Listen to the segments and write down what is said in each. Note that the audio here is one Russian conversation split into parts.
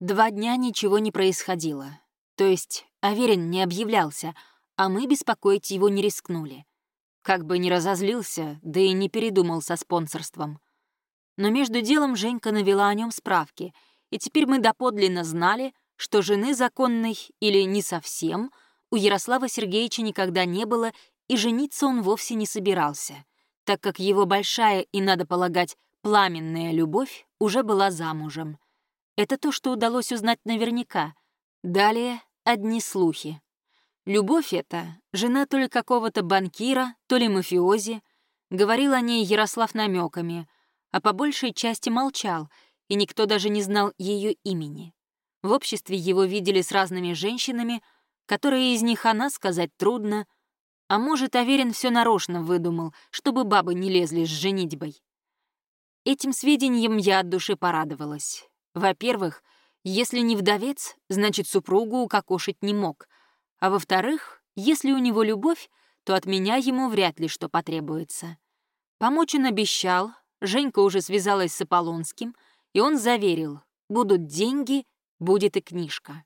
Два дня ничего не происходило. То есть Аверин не объявлялся, а мы беспокоить его не рискнули. Как бы не разозлился, да и не передумал со спонсорством. Но между делом Женька навела о нем справки, и теперь мы доподлинно знали, что жены законной или не совсем у Ярослава Сергеевича никогда не было, и жениться он вовсе не собирался, так как его большая и, надо полагать, пламенная любовь уже была замужем. Это то, что удалось узнать наверняка. Далее одни слухи. Любовь эта, жена то ли какого-то банкира, то ли мафиози, говорил о ней Ярослав намеками, а по большей части молчал, и никто даже не знал ее имени. В обществе его видели с разными женщинами, которые из них она сказать трудно, а может, Аверин все нарочно выдумал, чтобы бабы не лезли с женитьбой. Этим сведением я от души порадовалась. Во-первых, если не вдовец, значит, супругу укокошить не мог. А во-вторых, если у него любовь, то от меня ему вряд ли что потребуется. Помочь он обещал, Женька уже связалась с Аполлонским, и он заверил, будут деньги, будет и книжка.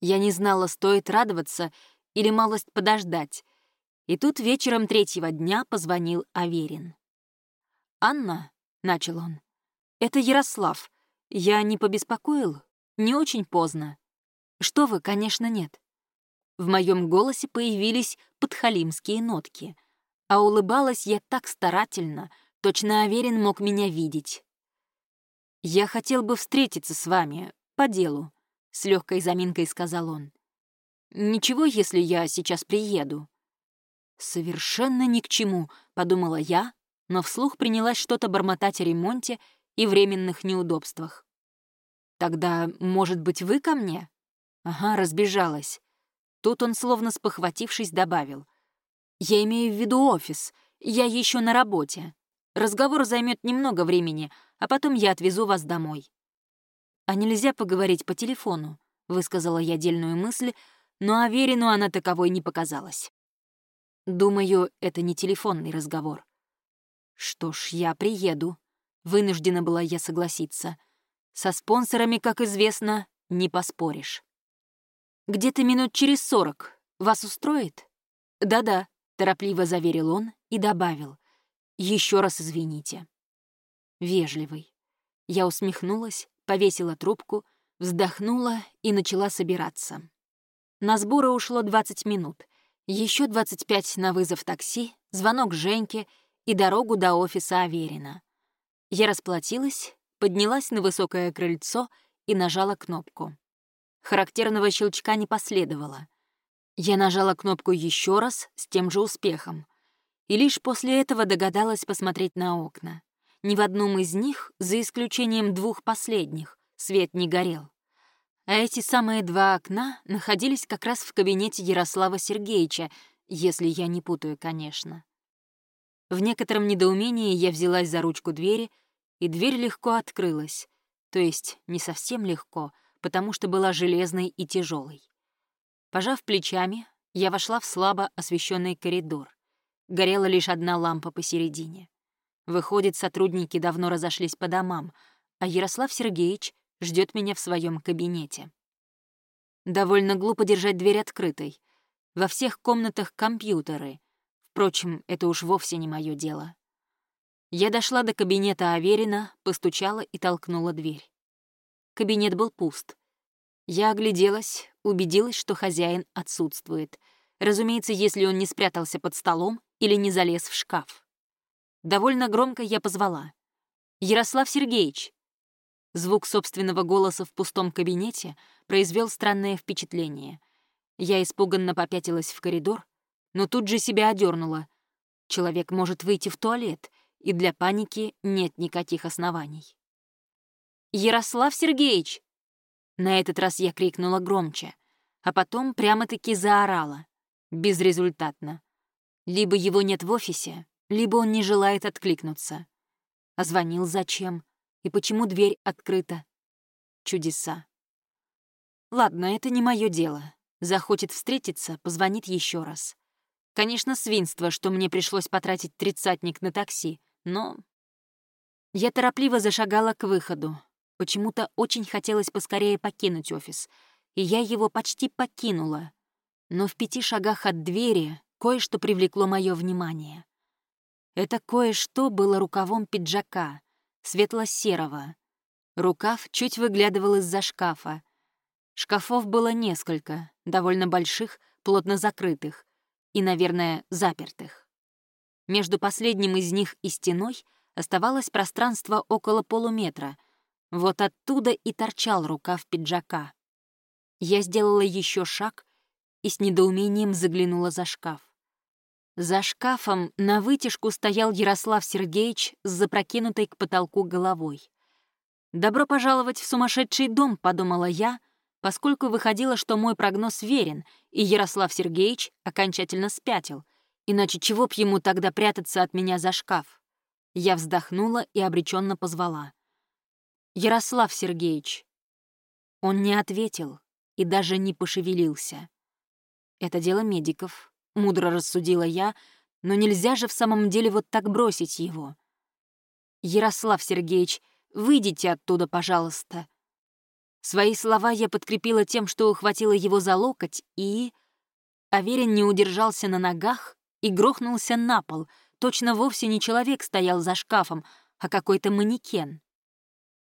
Я не знала, стоит радоваться или малость подождать. И тут вечером третьего дня позвонил Аверин. «Анна», — начал он, — «это Ярослав. Я не побеспокоил? Не очень поздно?» «Что вы, конечно, нет». В моем голосе появились подхалимские нотки, а улыбалась я так старательно, точно Аверин мог меня видеть. «Я хотел бы встретиться с вами, по делу», — с легкой заминкой сказал он. «Ничего, если я сейчас приеду». «Совершенно ни к чему», — подумала я, но вслух принялась что-то бормотать о ремонте и временных неудобствах. «Тогда, может быть, вы ко мне?» Ага, разбежалась. Тут он, словно спохватившись, добавил. «Я имею в виду офис. Я еще на работе. Разговор займет немного времени, а потом я отвезу вас домой». «А нельзя поговорить по телефону?» — высказала я дельную мысль, но Аверину она таковой не показалась. Думаю, это не телефонный разговор. Что ж, я приеду. Вынуждена была я согласиться. Со спонсорами, как известно, не поспоришь. Где-то минут через сорок. Вас устроит? Да-да, торопливо заверил он и добавил. Еще раз извините. Вежливый. Я усмехнулась, повесила трубку, вздохнула и начала собираться. На сборы ушло 20 минут. Еще 25 на вызов такси, звонок Женьке и дорогу до офиса Аверина. Я расплатилась, поднялась на высокое крыльцо и нажала кнопку. Характерного щелчка не последовало. Я нажала кнопку еще раз с тем же успехом. И лишь после этого догадалась посмотреть на окна. Ни в одном из них, за исключением двух последних, свет не горел. А эти самые два окна находились как раз в кабинете Ярослава Сергеевича, если я не путаю, конечно. В некотором недоумении я взялась за ручку двери, и дверь легко открылась. То есть не совсем легко, потому что была железной и тяжелой. Пожав плечами, я вошла в слабо освещенный коридор. Горела лишь одна лампа посередине. Выходит, сотрудники давно разошлись по домам, а Ярослав Сергеевич ждет меня в своем кабинете. Довольно глупо держать дверь открытой. Во всех комнатах компьютеры. Впрочем, это уж вовсе не мое дело. Я дошла до кабинета Аверина, постучала и толкнула дверь. Кабинет был пуст. Я огляделась, убедилась, что хозяин отсутствует. Разумеется, если он не спрятался под столом или не залез в шкаф. Довольно громко я позвала. «Ярослав Сергеевич, Звук собственного голоса в пустом кабинете произвел странное впечатление. Я испуганно попятилась в коридор, но тут же себя одернула. Человек может выйти в туалет, и для паники нет никаких оснований. «Ярослав Сергеевич!» На этот раз я крикнула громче, а потом прямо-таки заорала. Безрезультатно. Либо его нет в офисе, либо он не желает откликнуться. А звонил зачем? И почему дверь открыта? Чудеса. Ладно, это не мое дело. Захочет встретиться, позвонит еще раз. Конечно, свинство, что мне пришлось потратить тридцатник на такси, но... Я торопливо зашагала к выходу. Почему-то очень хотелось поскорее покинуть офис, и я его почти покинула. Но в пяти шагах от двери кое-что привлекло мое внимание. Это кое-что было рукавом пиджака, светло-серого. Рукав чуть выглядывал из-за шкафа. Шкафов было несколько, довольно больших, плотно закрытых и, наверное, запертых. Между последним из них и стеной оставалось пространство около полуметра. Вот оттуда и торчал рукав пиджака. Я сделала еще шаг и с недоумением заглянула за шкаф. За шкафом на вытяжку стоял Ярослав Сергеевич с запрокинутой к потолку головой. «Добро пожаловать в сумасшедший дом», — подумала я, поскольку выходило, что мой прогноз верен, и Ярослав Сергеевич окончательно спятил. Иначе чего б ему тогда прятаться от меня за шкаф? Я вздохнула и обреченно позвала. «Ярослав Сергеевич». Он не ответил и даже не пошевелился. Это дело медиков, мудро рассудила я, но нельзя же в самом деле вот так бросить его. Ярослав Сергеевич, выйдите оттуда, пожалуйста. Свои слова я подкрепила тем, что ухватила его за локоть, и... Аверин не удержался на ногах и грохнулся на пол. Точно вовсе не человек стоял за шкафом, а какой-то манекен.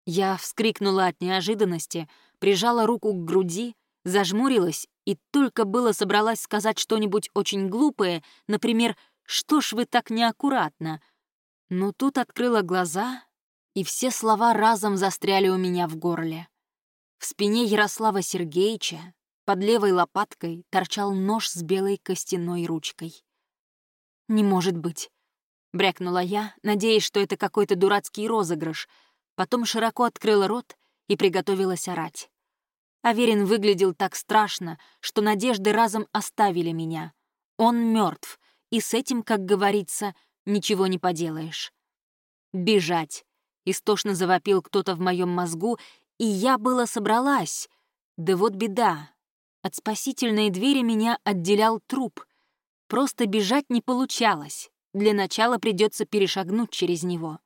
Я вскрикнула от неожиданности, прижала руку к груди, зажмурилась и только было собралась сказать что-нибудь очень глупое, например, «Что ж вы так неаккуратно?» Но тут открыла глаза, и все слова разом застряли у меня в горле. В спине Ярослава Сергеевича под левой лопаткой торчал нож с белой костяной ручкой. «Не может быть», — брякнула я, надеясь, что это какой-то дурацкий розыгрыш, потом широко открыла рот и приготовилась орать. Аверин выглядел так страшно, что надежды разом оставили меня. Он мертв, и с этим, как говорится, ничего не поделаешь. «Бежать!» — истошно завопил кто-то в моем мозгу, и я было собралась. Да вот беда. От спасительной двери меня отделял труп. Просто бежать не получалось. Для начала придется перешагнуть через него.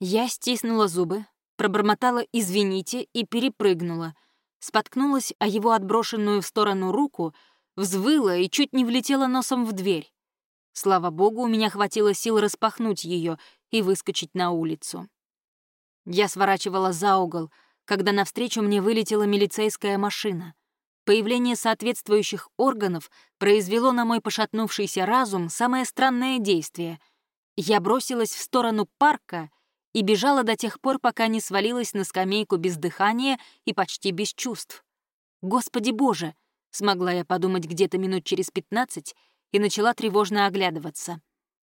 Я стиснула зубы, пробормотала «извините» и перепрыгнула — споткнулась о его отброшенную в сторону руку, взвыла и чуть не влетела носом в дверь. Слава богу, у меня хватило сил распахнуть ее и выскочить на улицу. Я сворачивала за угол, когда навстречу мне вылетела милицейская машина. Появление соответствующих органов произвело на мой пошатнувшийся разум самое странное действие. Я бросилась в сторону парка — и бежала до тех пор, пока не свалилась на скамейку без дыхания и почти без чувств. «Господи боже!» — смогла я подумать где-то минут через пятнадцать и начала тревожно оглядываться.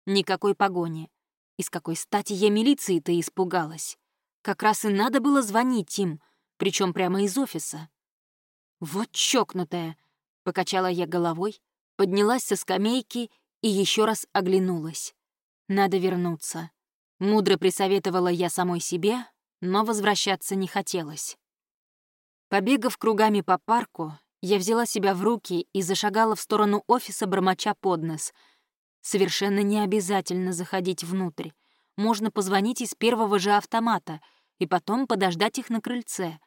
Никакой погони. И с какой стати я милиции-то испугалась? Как раз и надо было звонить им, причем прямо из офиса. «Вот чокнутая!» — покачала я головой, поднялась со скамейки и еще раз оглянулась. «Надо вернуться». Мудро присоветовала я самой себе, но возвращаться не хотелось. Побегав кругами по парку, я взяла себя в руки и зашагала в сторону офиса, бормоча под нос. Совершенно не обязательно заходить внутрь. Можно позвонить из первого же автомата и потом подождать их на крыльце.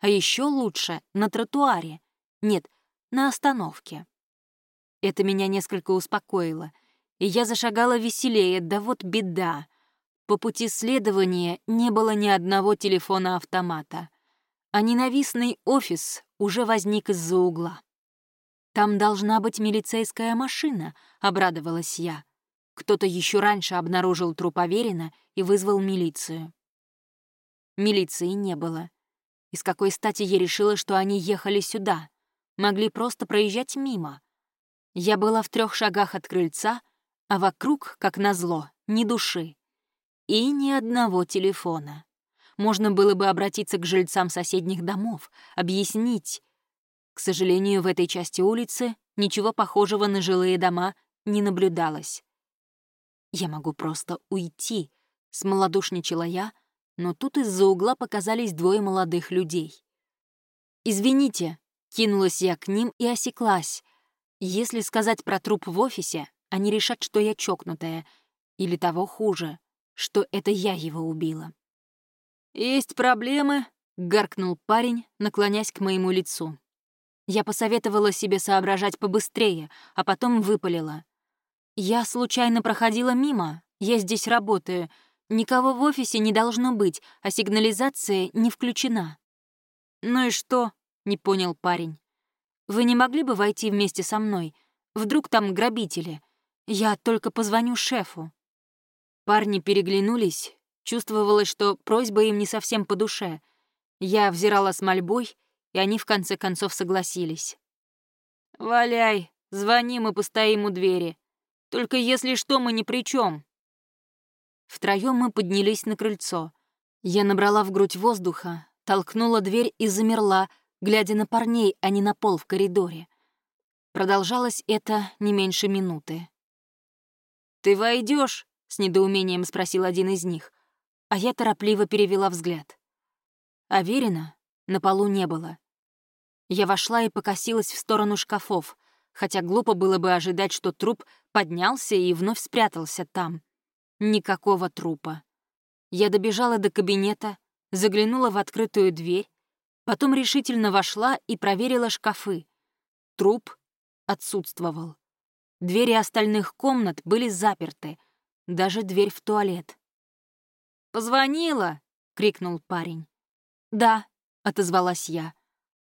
А еще лучше — на тротуаре. Нет, на остановке. Это меня несколько успокоило, и я зашагала веселее, да вот беда. По пути следования не было ни одного телефона-автомата, а ненавистный офис уже возник из-за угла. «Там должна быть милицейская машина», — обрадовалась я. Кто-то еще раньше обнаружил труп Аверина и вызвал милицию. Милиции не было. И с какой стати я решила, что они ехали сюда? Могли просто проезжать мимо. Я была в трех шагах от крыльца, а вокруг, как назло, ни души. И ни одного телефона. Можно было бы обратиться к жильцам соседних домов, объяснить. К сожалению, в этой части улицы ничего похожего на жилые дома не наблюдалось. «Я могу просто уйти», — смолодушничала я, но тут из-за угла показались двое молодых людей. «Извините», — кинулась я к ним и осеклась. Если сказать про труп в офисе, они решат, что я чокнутая, или того хуже, что это я его убила. «Есть проблемы?» — гаркнул парень, наклонясь к моему лицу. Я посоветовала себе соображать побыстрее, а потом выпалила. «Я случайно проходила мимо, я здесь работаю, никого в офисе не должно быть, а сигнализация не включена». «Ну и что?» — не понял парень. «Вы не могли бы войти вместе со мной? Вдруг там грабители? Я только позвоню шефу». Парни переглянулись, чувствовалось, что просьба им не совсем по душе. Я взирала с мольбой, и они в конце концов согласились. «Валяй, звони, мы постоим у двери. Только если что, мы ни при чем. Втроем мы поднялись на крыльцо. Я набрала в грудь воздуха, толкнула дверь и замерла, глядя на парней, а не на пол в коридоре. Продолжалось это не меньше минуты. «Ты войдешь? с недоумением спросил один из них, а я торопливо перевела взгляд. Аверина на полу не было. Я вошла и покосилась в сторону шкафов, хотя глупо было бы ожидать, что труп поднялся и вновь спрятался там. Никакого трупа. Я добежала до кабинета, заглянула в открытую дверь, потом решительно вошла и проверила шкафы. Труп отсутствовал. Двери остальных комнат были заперты, даже дверь в туалет. «Позвонила!» — крикнул парень. «Да», — отозвалась я.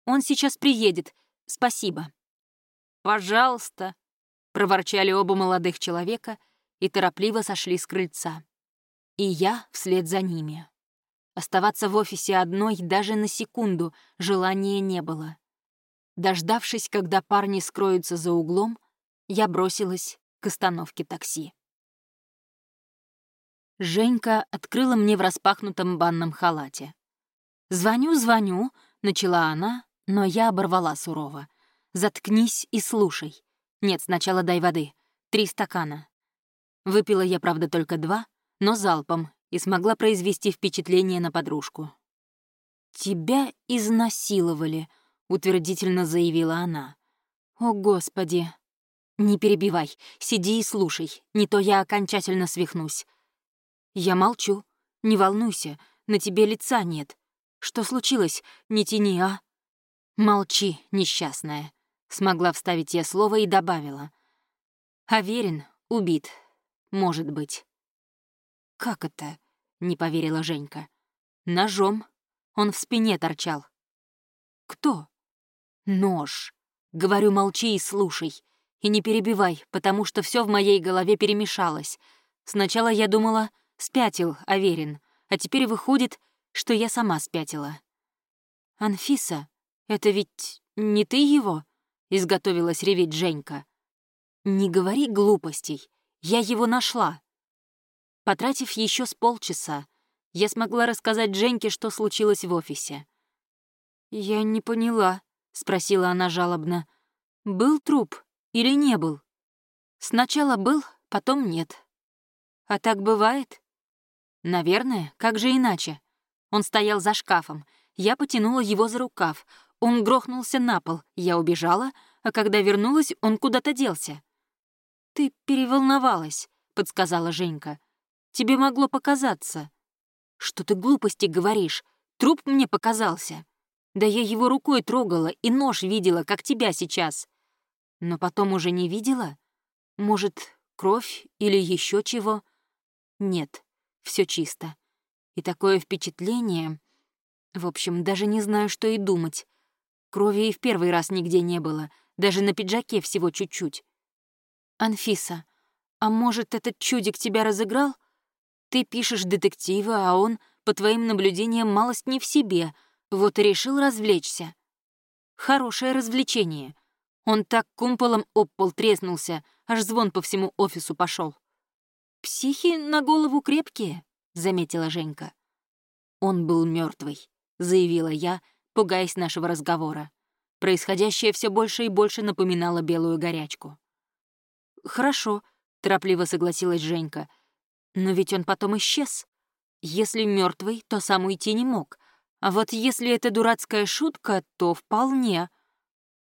«Он сейчас приедет. Спасибо». «Пожалуйста», — проворчали оба молодых человека и торопливо сошли с крыльца. И я вслед за ними. Оставаться в офисе одной даже на секунду желания не было. Дождавшись, когда парни скроются за углом, я бросилась к остановке такси. Женька открыла мне в распахнутом банном халате. «Звоню, звоню», — начала она, но я оборвала сурово. «Заткнись и слушай. Нет, сначала дай воды. Три стакана». Выпила я, правда, только два, но залпом, и смогла произвести впечатление на подружку. «Тебя изнасиловали», — утвердительно заявила она. «О, Господи!» «Не перебивай, сиди и слушай, не то я окончательно свихнусь». «Я молчу. Не волнуйся, на тебе лица нет. Что случилось? Не тяни, а?» «Молчи, несчастная», — смогла вставить я слово и добавила. «Аверин убит. Может быть». «Как это?» — не поверила Женька. «Ножом. Он в спине торчал». «Кто?» «Нож. Говорю, молчи и слушай. И не перебивай, потому что все в моей голове перемешалось. Сначала я думала, спятил Аверин, а теперь выходит, что я сама спятила. «Анфиса, это ведь не ты его?» — изготовилась реветь Женька. «Не говори глупостей, я его нашла». Потратив еще с полчаса, я смогла рассказать Женьке, что случилось в офисе. «Я не поняла», — спросила она жалобно. «Был труп или не был?» «Сначала был, потом нет». «А так бывает?» «Наверное, как же иначе?» Он стоял за шкафом. Я потянула его за рукав. Он грохнулся на пол. Я убежала, а когда вернулась, он куда-то делся. «Ты переволновалась», — подсказала Женька. «Тебе могло показаться». «Что ты глупости говоришь? Труп мне показался. Да я его рукой трогала и нож видела, как тебя сейчас. Но потом уже не видела? Может, кровь или еще чего? Нет, все чисто. И такое впечатление... В общем, даже не знаю, что и думать. Крови и в первый раз нигде не было, даже на пиджаке всего чуть-чуть. «Анфиса, а может, этот чудик тебя разыграл? Ты пишешь детективы, а он, по твоим наблюдениям, малость не в себе, вот и решил развлечься. Хорошее развлечение. Он так кумполом об пол треснулся, аж звон по всему офису пошел. Психи на голову крепкие. — заметила Женька. «Он был мертвый, заявила я, пугаясь нашего разговора. Происходящее все больше и больше напоминало белую горячку. «Хорошо», — торопливо согласилась Женька. «Но ведь он потом исчез. Если мертвый, то сам уйти не мог. А вот если это дурацкая шутка, то вполне.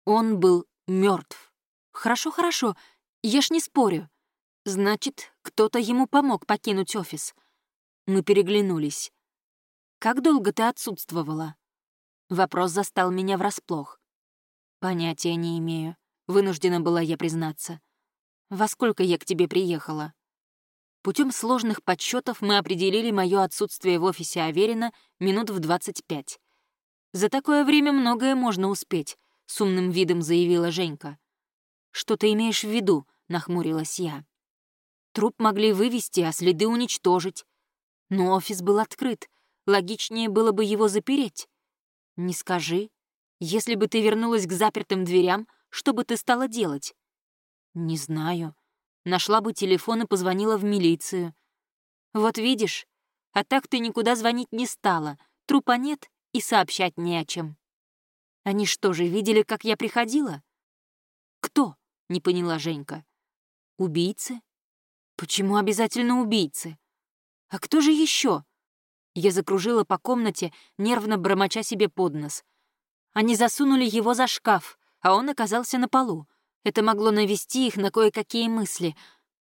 Он был мертв. Хорошо, хорошо, я ж не спорю. Значит, кто-то ему помог покинуть офис. Мы переглянулись. Как долго ты отсутствовала?» Вопрос застал меня врасплох. «Понятия не имею», — вынуждена была я признаться. «Во сколько я к тебе приехала?» Путем сложных подсчетов мы определили мое отсутствие в офисе Аверина минут в 25. «За такое время многое можно успеть», — с умным видом заявила Женька. «Что ты имеешь в виду?» — нахмурилась я. Труп могли вывести, а следы уничтожить. Но офис был открыт. Логичнее было бы его запереть. Не скажи. Если бы ты вернулась к запертым дверям, что бы ты стала делать? Не знаю. Нашла бы телефон и позвонила в милицию. Вот видишь, а так ты никуда звонить не стала, трупа нет и сообщать не о чем. Они что же, видели, как я приходила? Кто? — не поняла Женька. Убийцы? Почему обязательно убийцы? А кто же еще? Я закружила по комнате, нервно бормоча себе под нос. Они засунули его за шкаф, а он оказался на полу. Это могло навести их на кое-какие мысли.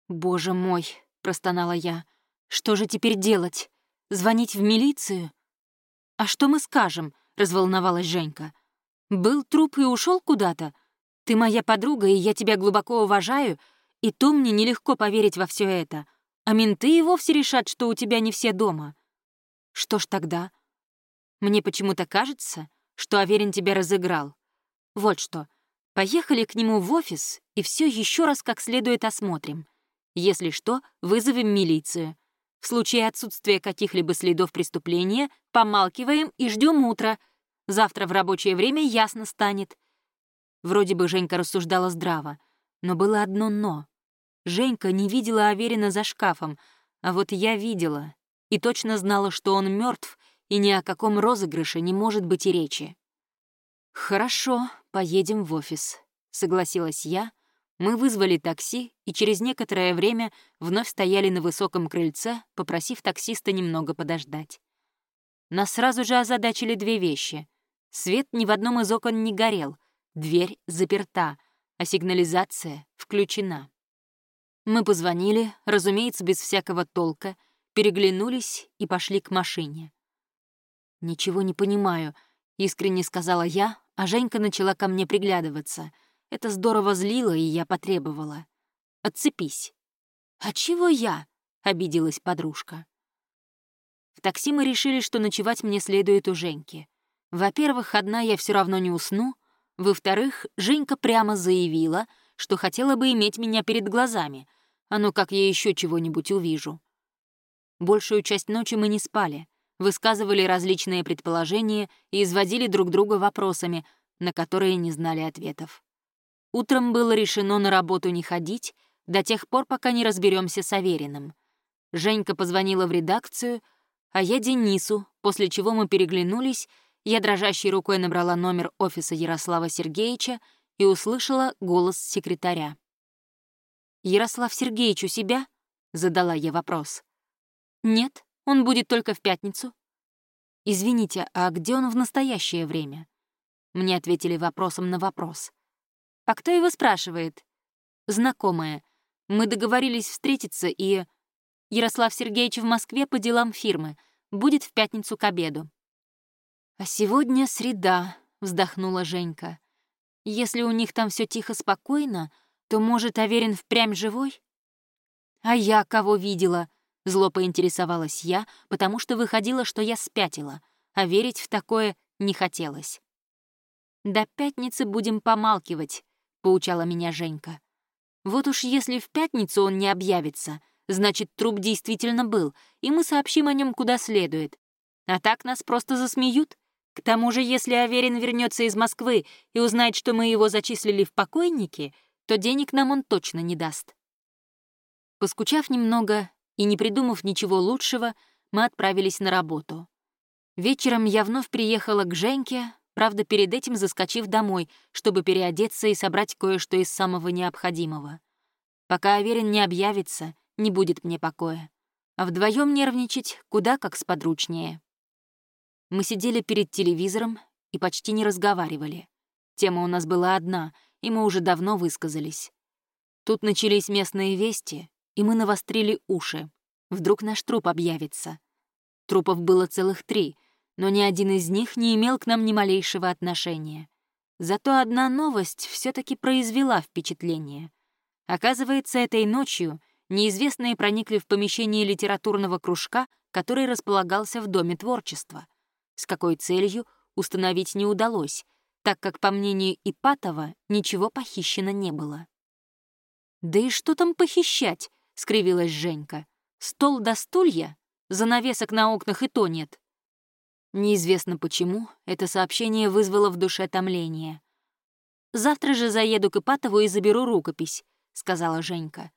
«Боже мой!» — простонала я. «Что же теперь делать? Звонить в милицию?» «А что мы скажем?» — разволновалась Женька. «Был труп и ушел куда-то? Ты моя подруга, и я тебя глубоко уважаю, и то мне нелегко поверить во все это. А менты и вовсе решат, что у тебя не все дома. Что ж тогда? Мне почему-то кажется, что Аверин тебя разыграл. Вот что, поехали к нему в офис и все еще раз как следует осмотрим. Если что, вызовем милицию. В случае отсутствия каких-либо следов преступления помалкиваем и ждем утра. Завтра в рабочее время ясно станет. Вроде бы Женька рассуждала здраво, но было одно «но». Женька не видела Аверина за шкафом, а вот я видела и точно знала, что он мертв, и ни о каком розыгрыше не может быть и речи. «Хорошо, поедем в офис», — согласилась я. Мы вызвали такси и через некоторое время вновь стояли на высоком крыльце, попросив таксиста немного подождать. Нас сразу же озадачили две вещи. Свет ни в одном из окон не горел, дверь заперта, а сигнализация включена. Мы позвонили, разумеется, без всякого толка — переглянулись и пошли к машине. «Ничего не понимаю», — искренне сказала я, а Женька начала ко мне приглядываться. Это здорово злило, и я потребовала. «Отцепись». «А чего я?» — обиделась подружка. В такси мы решили, что ночевать мне следует у Женьки. Во-первых, одна я все равно не усну. Во-вторых, Женька прямо заявила, что хотела бы иметь меня перед глазами, а ну как я еще чего-нибудь увижу. Большую часть ночи мы не спали, высказывали различные предположения и изводили друг друга вопросами, на которые не знали ответов. Утром было решено на работу не ходить до тех пор, пока не разберемся с Авериным. Женька позвонила в редакцию, а я Денису, после чего мы переглянулись, я дрожащей рукой набрала номер офиса Ярослава Сергеевича и услышала голос секретаря. «Ярослав Сергеевич у себя?» — задала я вопрос. «Нет, он будет только в пятницу». «Извините, а где он в настоящее время?» Мне ответили вопросом на вопрос. «А кто его спрашивает?» «Знакомая. Мы договорились встретиться, и...» «Ярослав Сергеевич в Москве по делам фирмы. Будет в пятницу к обеду». «А сегодня среда», — вздохнула Женька. «Если у них там все тихо-спокойно, то, может, Аверин впрямь живой?» «А я кого видела?» Зло поинтересовалась я, потому что выходило, что я спятила, а верить в такое не хотелось. «До пятницы будем помалкивать», — поучала меня Женька. «Вот уж если в пятницу он не объявится, значит, труп действительно был, и мы сообщим о нем куда следует. А так нас просто засмеют. К тому же, если Аверин вернется из Москвы и узнает, что мы его зачислили в покойники, то денег нам он точно не даст». Поскучав немного, и, не придумав ничего лучшего, мы отправились на работу. Вечером я вновь приехала к Женьке, правда, перед этим заскочив домой, чтобы переодеться и собрать кое-что из самого необходимого. Пока Аверин не объявится, не будет мне покоя. А вдвоем нервничать куда как сподручнее. Мы сидели перед телевизором и почти не разговаривали. Тема у нас была одна, и мы уже давно высказались. Тут начались местные вести, и мы навострили уши. Вдруг наш труп объявится. Трупов было целых три, но ни один из них не имел к нам ни малейшего отношения. Зато одна новость все таки произвела впечатление. Оказывается, этой ночью неизвестные проникли в помещение литературного кружка, который располагался в Доме творчества. С какой целью, установить не удалось, так как, по мнению Ипатова, ничего похищено не было. «Да и что там похищать?» — скривилась Женька. «Стол до стулья? Занавесок на окнах и то нет». Неизвестно почему, это сообщение вызвало в душе томление. «Завтра же заеду к Ипатову и заберу рукопись», — сказала Женька.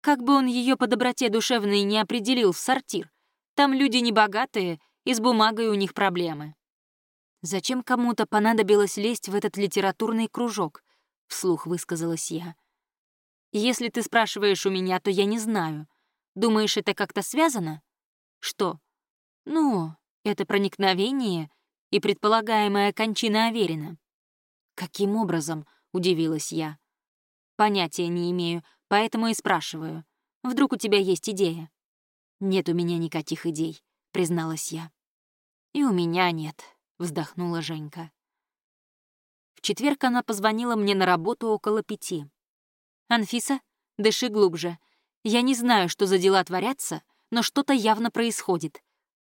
Как бы он ее по доброте душевной не определил в сортир, там люди небогатые, и с бумагой у них проблемы. «Зачем кому-то понадобилось лезть в этот литературный кружок?» — вслух высказалась я. «Если ты спрашиваешь у меня, то я не знаю. Думаешь, это как-то связано?» «Что?» «Ну, это проникновение и предполагаемая кончина Аверина». «Каким образом?» — удивилась я. «Понятия не имею, поэтому и спрашиваю. Вдруг у тебя есть идея?» «Нет у меня никаких идей», — призналась я. «И у меня нет», — вздохнула Женька. В четверг она позвонила мне на работу около пяти. «Анфиса, дыши глубже. Я не знаю, что за дела творятся, но что-то явно происходит».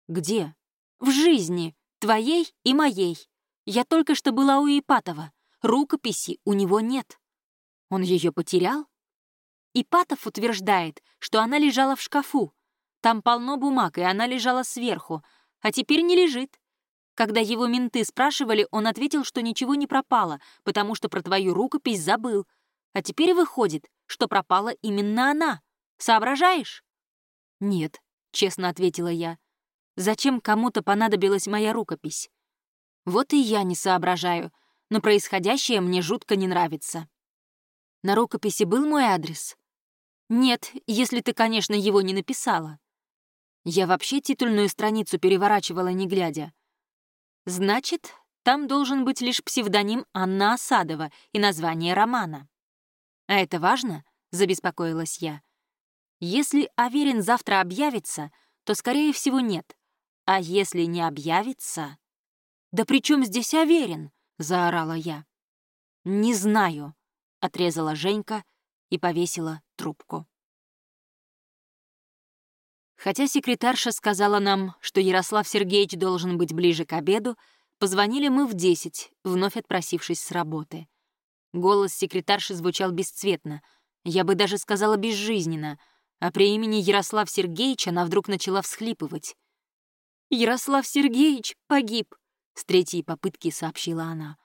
«Где?» «В жизни, твоей и моей. Я только что была у Ипатова. Рукописи у него нет». «Он ее потерял?» Ипатов утверждает, что она лежала в шкафу. Там полно бумаг, и она лежала сверху, а теперь не лежит. Когда его менты спрашивали, он ответил, что ничего не пропало, потому что про твою рукопись забыл. А теперь выходит, что пропала именно она. Соображаешь? «Нет», — честно ответила я. «Зачем кому-то понадобилась моя рукопись?» «Вот и я не соображаю, но происходящее мне жутко не нравится». «На рукописи был мой адрес?» «Нет, если ты, конечно, его не написала». Я вообще титульную страницу переворачивала, не глядя. Значит, там должен быть лишь псевдоним Анна Осадова и название романа. А это важно? Забеспокоилась я. Если Аверин завтра объявится, то, скорее всего, нет. А если не объявится... «Да при чем здесь Аверин?» — заорала я. «Не знаю», — отрезала Женька и повесила трубку. Хотя секретарша сказала нам, что Ярослав Сергеевич должен быть ближе к обеду, позвонили мы в десять, вновь отпросившись с работы. Голос секретарши звучал бесцветно, я бы даже сказала безжизненно, а при имени Ярослав Сергеевич она вдруг начала всхлипывать. «Ярослав Сергеевич погиб», — с третьей попытки сообщила она.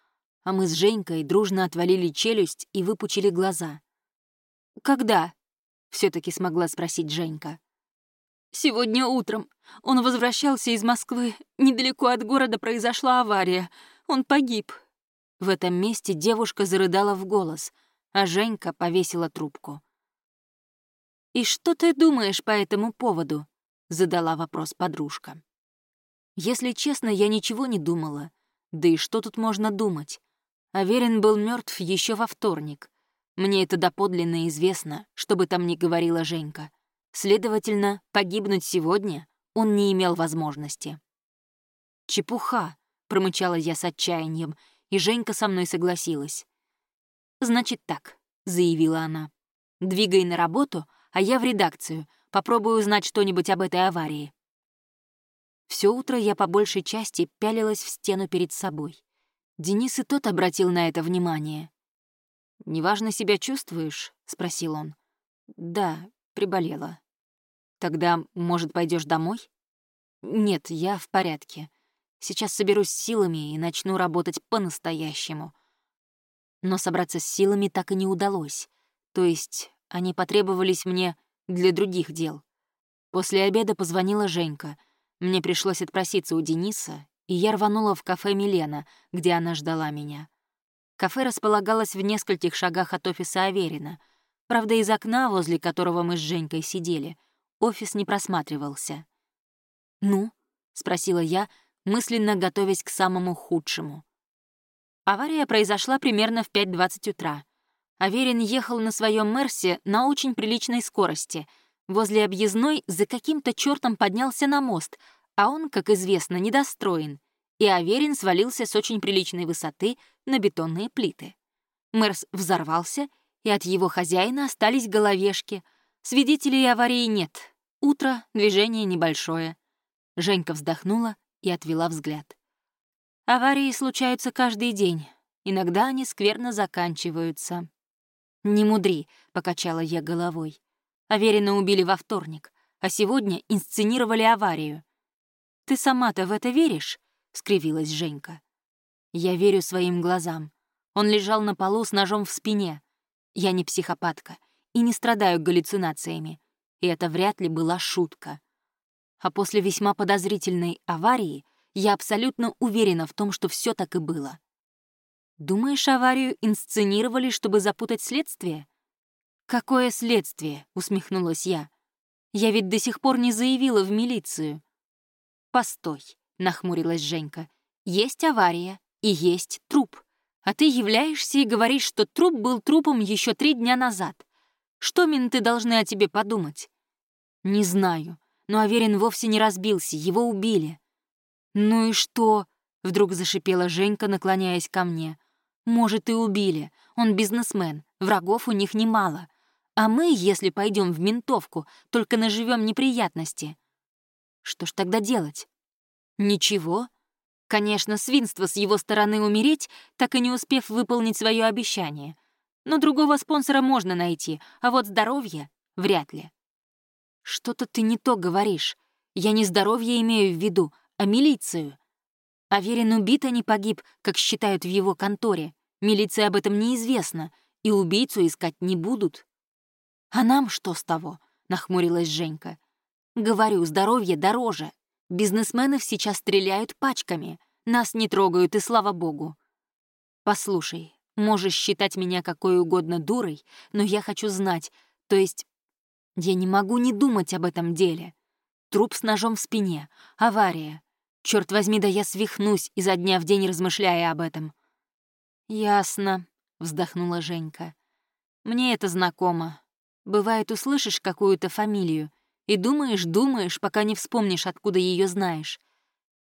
А мы с Женькой дружно отвалили челюсть и выпучили глаза. «Когда?» — все таки смогла спросить Женька. Сегодня утром он возвращался из Москвы. Недалеко от города произошла авария. Он погиб. В этом месте девушка зарыдала в голос, а Женька повесила трубку. «И что ты думаешь по этому поводу?» — задала вопрос подружка. Если честно, я ничего не думала. Да и что тут можно думать? Аверин был мертв еще во вторник. Мне это доподлинно известно, что бы там ни говорила Женька. Следовательно, погибнуть сегодня он не имел возможности. «Чепуха», — промычала я с отчаянием, и Женька со мной согласилась. «Значит так», — заявила она. «Двигай на работу, а я в редакцию. Попробую узнать что-нибудь об этой аварии». Все утро я по большей части пялилась в стену перед собой. Денис и тот обратил на это внимание. «Неважно себя чувствуешь?» — спросил он. «Да, приболела», Тогда, может, пойдешь домой? Нет, я в порядке. Сейчас соберусь силами и начну работать по-настоящему. Но собраться с силами так и не удалось. То есть они потребовались мне для других дел. После обеда позвонила Женька. Мне пришлось отпроситься у Дениса, и я рванула в кафе «Милена», где она ждала меня. Кафе располагалось в нескольких шагах от офиса Аверина. Правда, из окна, возле которого мы с Женькой сидели — офис не просматривался. «Ну?» — спросила я, мысленно готовясь к самому худшему. Авария произошла примерно в 5.20 утра. Аверин ехал на своем Мерсе на очень приличной скорости. Возле объездной за каким-то чертом поднялся на мост, а он, как известно, недостроен, и Аверин свалился с очень приличной высоты на бетонные плиты. Мэрс взорвался, и от его хозяина остались головешки. Свидетелей аварии нет. Утро, движение небольшое. Женька вздохнула и отвела взгляд. Аварии случаются каждый день. Иногда они скверно заканчиваются. «Не мудри», — покачала я головой. Аверина убили во вторник, а сегодня инсценировали аварию. «Ты сама-то в это веришь?» — скривилась Женька. «Я верю своим глазам. Он лежал на полу с ножом в спине. Я не психопатка и не страдаю галлюцинациями. И это вряд ли была шутка. А после весьма подозрительной аварии я абсолютно уверена в том, что все так и было. Думаешь, аварию инсценировали, чтобы запутать следствие? «Какое следствие?» — усмехнулась я. «Я ведь до сих пор не заявила в милицию». «Постой», — нахмурилась Женька. «Есть авария и есть труп. А ты являешься и говоришь, что труп был трупом еще три дня назад. Что менты должны о тебе подумать?» «Не знаю, но Аверин вовсе не разбился, его убили». «Ну и что?» — вдруг зашипела Женька, наклоняясь ко мне. «Может, и убили. Он бизнесмен, врагов у них немало. А мы, если пойдем в ментовку, только наживем неприятности. Что ж тогда делать? Ничего. Конечно, свинство с его стороны умереть, так и не успев выполнить свое обещание. Но другого спонсора можно найти, а вот здоровье — вряд ли. Что-то ты не то говоришь. Я не здоровье имею в виду, а милицию. Аверин убит, а не погиб, как считают в его конторе. Милиция об этом неизвестна, и убийцу искать не будут. «А нам что с того?» — нахмурилась Женька. «Говорю, здоровье дороже. Бизнесмены сейчас стреляют пачками. Нас не трогают, и слава богу. Послушай, можешь считать меня какой угодно дурой, но я хочу знать, то есть я не могу не думать об этом деле. Труп с ножом в спине, авария. Черт возьми, да я свихнусь изо дня в день, размышляя об этом. «Ясно», — вздохнула Женька. «Мне это знакомо. Бывает, услышишь какую-то фамилию и думаешь, думаешь, пока не вспомнишь, откуда ее знаешь.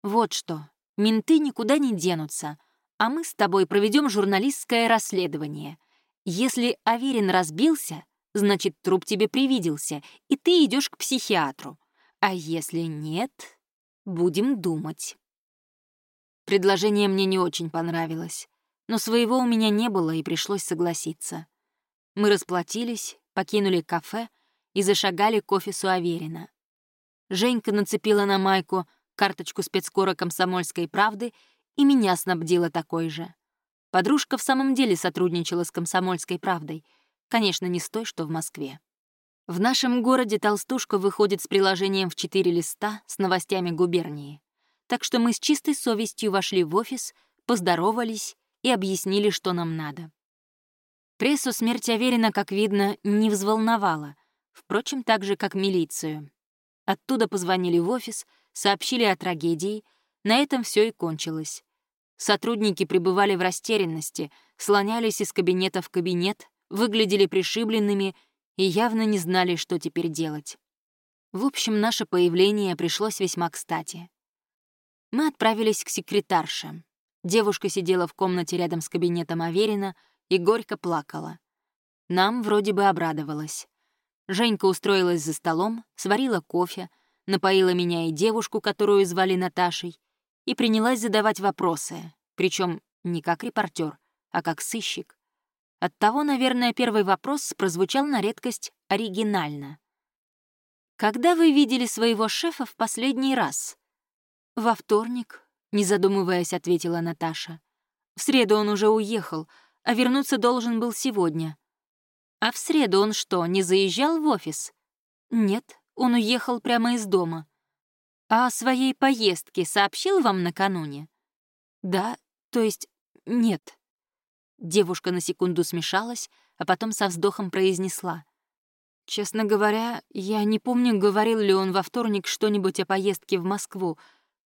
Вот что, менты никуда не денутся, а мы с тобой проведем журналистское расследование. Если Аверин разбился, значит, труп тебе привиделся, и ты идешь к психиатру. А если нет, будем думать. Предложение мне не очень понравилось, но своего у меня не было, и пришлось согласиться. Мы расплатились, покинули кафе и зашагали к офису Аверина. Женька нацепила на майку карточку спецкора «Комсомольской правды» и меня снабдила такой же. Подружка в самом деле сотрудничала с «Комсомольской правдой», конечно, не с той, что в Москве. В нашем городе толстушка выходит с приложением в четыре листа с новостями губернии. Так что мы с чистой совестью вошли в офис, поздоровались и объяснили, что нам надо. Прессу смерть Аверина, как видно, не взволновала, впрочем, так же, как милицию. Оттуда позвонили в офис, сообщили о трагедии, на этом все и кончилось. Сотрудники пребывали в растерянности, слонялись из кабинета в кабинет, выглядели пришибленными и явно не знали, что теперь делать. В общем, наше появление пришлось весьма кстати. Мы отправились к секретарше. Девушка сидела в комнате рядом с кабинетом Аверина — и горько плакала. Нам вроде бы обрадовалась. Женька устроилась за столом, сварила кофе, напоила меня и девушку, которую звали Наташей, и принялась задавать вопросы, причем не как репортер, а как сыщик. Оттого, наверное, первый вопрос прозвучал на редкость оригинально. «Когда вы видели своего шефа в последний раз?» «Во вторник», — не задумываясь, ответила Наташа. «В среду он уже уехал, а вернуться должен был сегодня. А в среду он что, не заезжал в офис? Нет, он уехал прямо из дома. А о своей поездке сообщил вам накануне? Да, то есть нет. Девушка на секунду смешалась, а потом со вздохом произнесла. Честно говоря, я не помню, говорил ли он во вторник что-нибудь о поездке в Москву,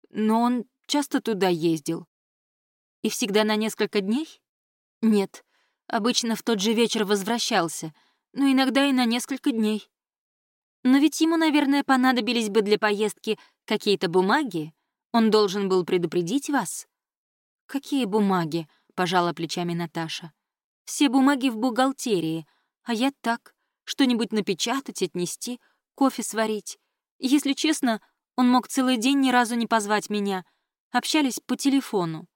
но он часто туда ездил. И всегда на несколько дней? Нет, обычно в тот же вечер возвращался, но иногда и на несколько дней. Но ведь ему, наверное, понадобились бы для поездки Какие-то бумаги? Он должен был предупредить вас?» «Какие бумаги?» — пожала плечами Наташа. «Все бумаги в бухгалтерии, а я так, что-нибудь напечатать, отнести, кофе сварить. Если честно, он мог целый день ни разу не позвать меня. Общались по телефону.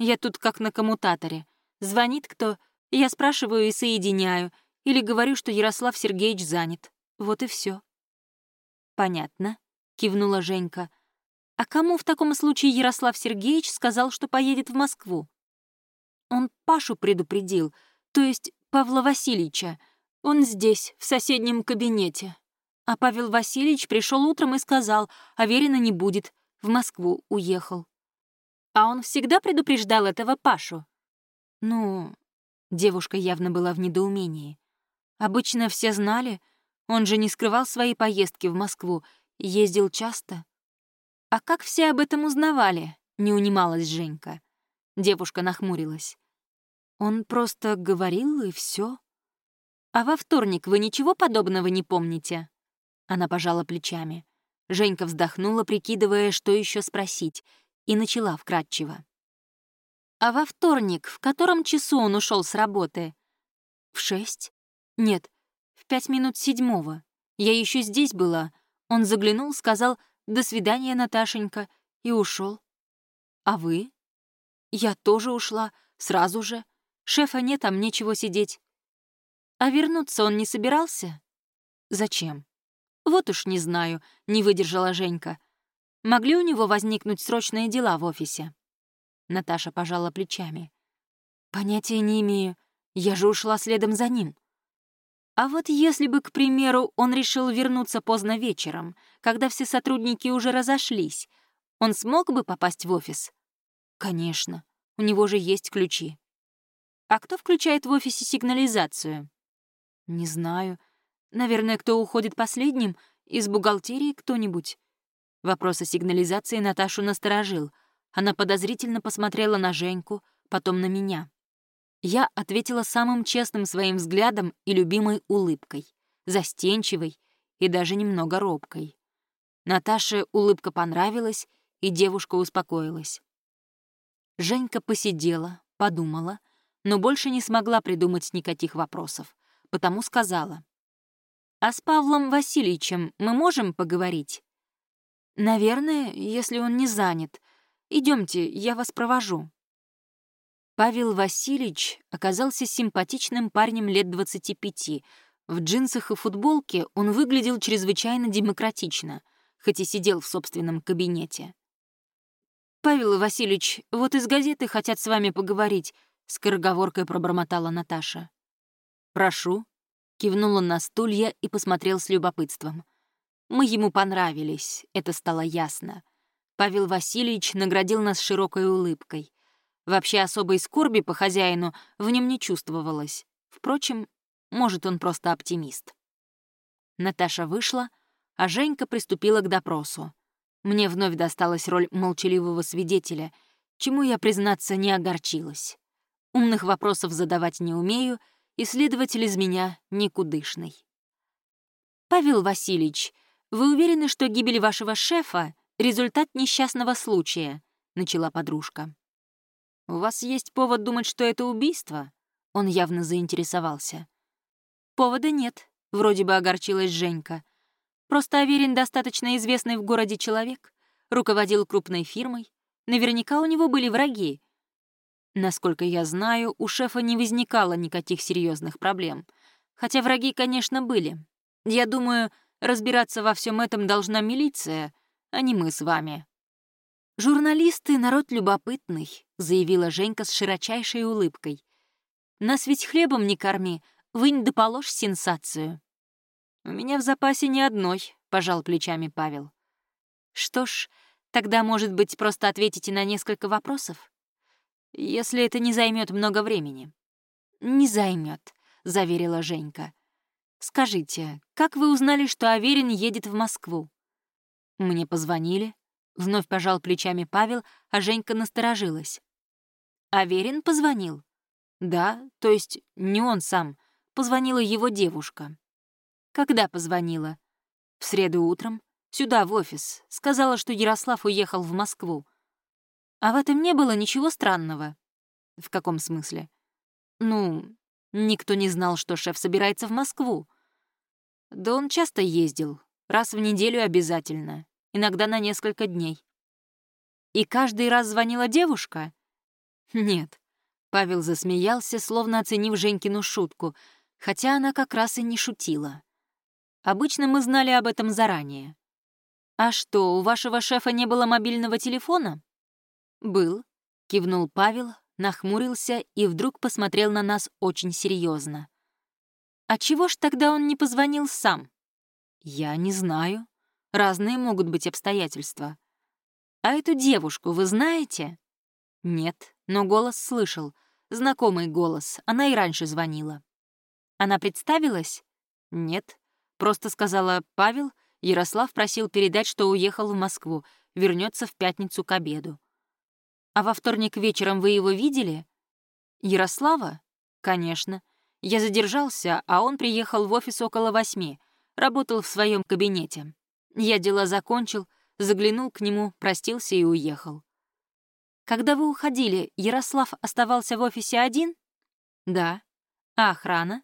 Я тут как на коммутаторе. Звонит кто, я спрашиваю и соединяю, или говорю, что Ярослав Сергеевич занят. Вот и все. «Понятно», — кивнула Женька. «А кому в таком случае Ярослав Сергеевич сказал, что поедет в Москву?» Он Пашу предупредил, то есть Павла Васильевича. Он здесь, в соседнем кабинете. А Павел Васильевич пришел утром и сказал, Аверина не будет, в Москву уехал. А он всегда предупреждал этого Пашу? Ну, девушка явно была в недоумении. Обычно все знали, он же не скрывал свои поездки в Москву, ездил часто. А как все об этом узнавали? Не унималась Женька. Девушка нахмурилась. Он просто говорил, и все. А во вторник вы ничего подобного не помните? Она пожала плечами. Женька вздохнула, прикидывая, что еще спросить, и начала вкратчиво. «А во вторник, в котором часу он ушел с работы?» «В шесть?» «Нет, в пять минут седьмого. Я еще здесь была. Он заглянул, сказал «До свидания, Наташенька», и ушел. «А вы?» «Я тоже ушла, сразу же. Шефа нет, а мне чего сидеть». «А вернуться он не собирался?» «Зачем?» «Вот уж не знаю», — не выдержала Женька. «Могли у него возникнуть срочные дела в офисе?» Наташа пожала плечами. «Понятия не имею. Я же ушла следом за ним». А вот если бы, к примеру, он решил вернуться поздно вечером, когда все сотрудники уже разошлись, он смог бы попасть в офис? Конечно, у него же есть ключи. А кто включает в офисе сигнализацию? Не знаю. Наверное, кто уходит последним? Из бухгалтерии кто-нибудь? Вопрос о сигнализации Наташу насторожил. Она подозрительно посмотрела на Женьку, потом на меня. Я ответила самым честным своим взглядом и любимой улыбкой, застенчивой и даже немного робкой. Наташе улыбка понравилась, и девушка успокоилась. Женька посидела, подумала, но больше не смогла придумать никаких вопросов, потому сказала. «А с Павлом Васильевичем мы можем поговорить?» «Наверное, если он не занят. Идемте, я вас провожу». Павел Васильевич оказался симпатичным парнем лет 25. В джинсах и футболке он выглядел чрезвычайно демократично, хоть и сидел в собственном кабинете. «Павел Васильевич, вот из газеты хотят с вами поговорить», — скороговоркой пробормотала Наташа. «Прошу», Кивнул он на стулья и посмотрел с любопытством. Мы ему понравились, это стало ясно. Павел Васильевич наградил нас широкой улыбкой. Вообще особой скорби по хозяину в нем не чувствовалось. Впрочем, может, он просто оптимист. Наташа вышла, а Женька приступила к допросу. Мне вновь досталась роль молчаливого свидетеля, чему я, признаться, не огорчилась. Умных вопросов задавать не умею — Исследователь из меня никудышный. «Павел Васильевич, вы уверены, что гибель вашего шефа — результат несчастного случая?» — начала подружка. «У вас есть повод думать, что это убийство?» Он явно заинтересовался. «Повода нет», — вроде бы огорчилась Женька. «Просто Аверин достаточно известный в городе человек, руководил крупной фирмой. Наверняка у него были враги, Насколько я знаю, у шефа не возникало никаких серьезных проблем. Хотя враги, конечно, были. Я думаю, разбираться во всем этом должна милиция, а не мы с вами. «Журналисты — народ любопытный», — заявила Женька с широчайшей улыбкой. «Нас ведь хлебом не корми, вынь да положь сенсацию». «У меня в запасе ни одной», — пожал плечами Павел. «Что ж, тогда, может быть, просто ответите на несколько вопросов?» Если это не займет много времени». «Не займет», — заверила Женька. «Скажите, как вы узнали, что Аверин едет в Москву?» «Мне позвонили». Вновь пожал плечами Павел, а Женька насторожилась. «Аверин позвонил?» «Да, то есть не он сам. Позвонила его девушка». «Когда позвонила?» «В среду утром. Сюда, в офис. Сказала, что Ярослав уехал в Москву. А в этом не было ничего странного. В каком смысле? Ну, никто не знал, что шеф собирается в Москву. Да он часто ездил, раз в неделю обязательно, иногда на несколько дней. И каждый раз звонила девушка? Нет. Павел засмеялся, словно оценив Женькину шутку, хотя она как раз и не шутила. Обычно мы знали об этом заранее. «А что, у вашего шефа не было мобильного телефона?» «Был», — кивнул Павел, нахмурился и вдруг посмотрел на нас очень серьезно. «А чего ж тогда он не позвонил сам?» «Я не знаю. Разные могут быть обстоятельства». «А эту девушку вы знаете?» «Нет, но голос слышал. Знакомый голос, она и раньше звонила». «Она представилась?» «Нет, просто сказала Павел, Ярослав просил передать, что уехал в Москву, вернется в пятницу к обеду. А во вторник вечером вы его видели? Ярослава? Конечно. Я задержался, а он приехал в офис около восьми, работал в своем кабинете. Я дела закончил, заглянул к нему, простился и уехал. Когда вы уходили, Ярослав оставался в офисе один? Да. А охрана?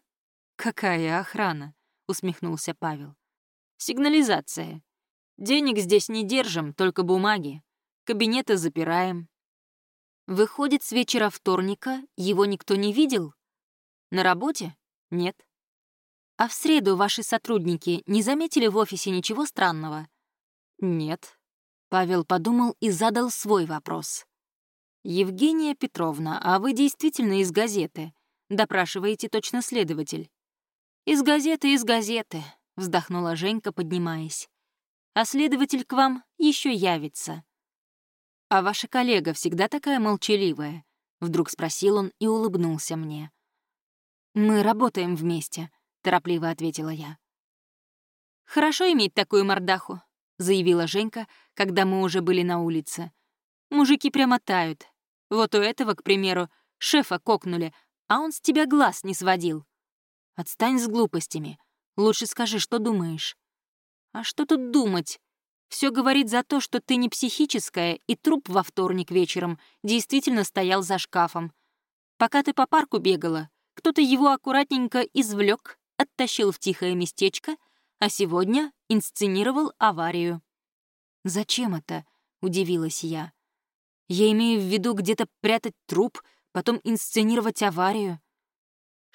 Какая охрана? усмехнулся Павел. Сигнализация. Денег здесь не держим, только бумаги. Кабинеты запираем. Выходит, с вечера вторника его никто не видел? На работе? Нет. А в среду ваши сотрудники не заметили в офисе ничего странного? Нет. Павел подумал и задал свой вопрос. «Евгения Петровна, а вы действительно из газеты?» Допрашиваете точно следователь. «Из газеты, из газеты», — вздохнула Женька, поднимаясь. «А следователь к вам еще явится». «А ваша коллега всегда такая молчаливая?» — вдруг спросил он и улыбнулся мне. «Мы работаем вместе», — торопливо ответила я. «Хорошо иметь такую мордаху», — заявила Женька, когда мы уже были на улице. «Мужики прямо тают. Вот у этого, к примеру, шефа кокнули, а он с тебя глаз не сводил. Отстань с глупостями. Лучше скажи, что думаешь. А что тут думать? Все говорит за то, что ты не психическая, и труп во вторник вечером действительно стоял за шкафом. Пока ты по парку бегала, кто-то его аккуратненько извлек, оттащил в тихое местечко, а сегодня инсценировал аварию. «Зачем это?» — удивилась я. «Я имею в виду где-то прятать труп, потом инсценировать аварию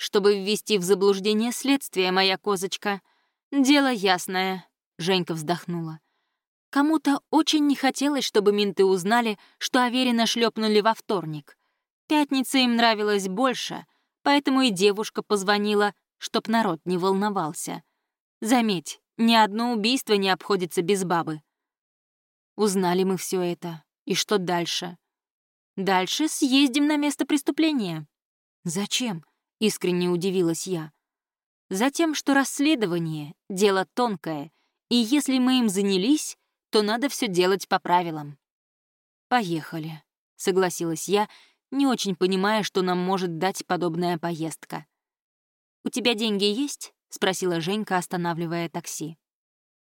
чтобы ввести в заблуждение следствие, моя козочка. Дело ясное», — Женька вздохнула. Кому-то очень не хотелось, чтобы менты узнали, что Аверина шлепнули во вторник. Пятница им нравилась больше, поэтому и девушка позвонила, чтоб народ не волновался. Заметь, ни одно убийство не обходится без бабы. Узнали мы все это. И что дальше? Дальше съездим на место преступления. Зачем? искренне удивилась я. Затем, что расследование — дело тонкое, и если мы им занялись, то надо все делать по правилам. «Поехали», — согласилась я, не очень понимая, что нам может дать подобная поездка. «У тебя деньги есть?» — спросила Женька, останавливая такси.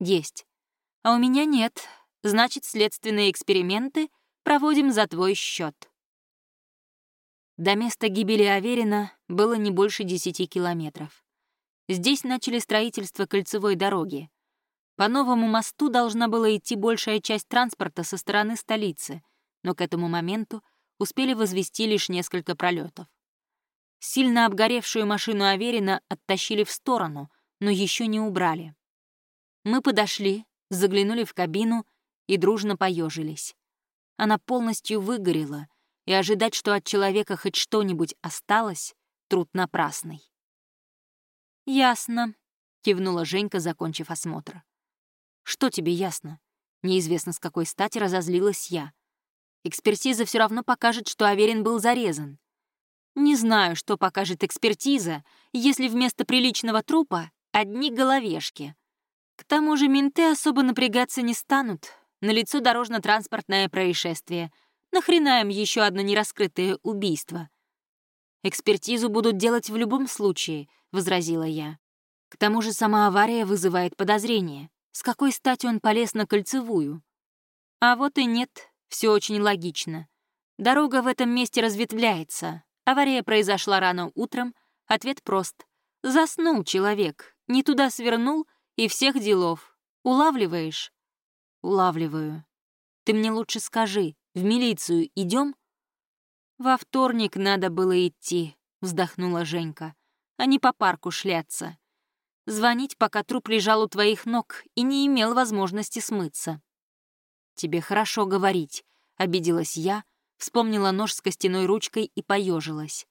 «Есть. А у меня нет. Значит, следственные эксперименты проводим за твой счет. До места гибели Аверина было не больше 10 километров. Здесь начали строительство кольцевой дороги. По новому мосту должна была идти большая часть транспорта со стороны столицы, но к этому моменту успели возвести лишь несколько пролетов. Сильно обгоревшую машину Аверина оттащили в сторону, но еще не убрали. Мы подошли, заглянули в кабину и дружно поежились. Она полностью выгорела — и ожидать, что от человека хоть что-нибудь осталось, труд напрасный. «Ясно», — кивнула Женька, закончив осмотр. «Что тебе ясно?» Неизвестно, с какой стати разозлилась я. Экспертиза все равно покажет, что Аверин был зарезан. Не знаю, что покажет экспертиза, если вместо приличного трупа одни головешки. К тому же менты особо напрягаться не станут. На лицо дорожно-транспортное происшествие — Нахрена им еще одно нераскрытое убийство? Экспертизу будут делать в любом случае, возразила я. К тому же сама авария вызывает подозрения. С какой стати он полез на кольцевую? А вот и нет, все очень логично. Дорога в этом месте разветвляется. Авария произошла рано утром. Ответ прост. Заснул человек, не туда свернул и всех делов. Улавливаешь? Улавливаю. Ты мне лучше скажи, в милицию идем? Во вторник надо было идти, вздохнула Женька, а не по парку шляться. Звонить, пока труп лежал у твоих ног и не имел возможности смыться. «Тебе хорошо говорить», — обиделась я, вспомнила нож с костяной ручкой и поежилась.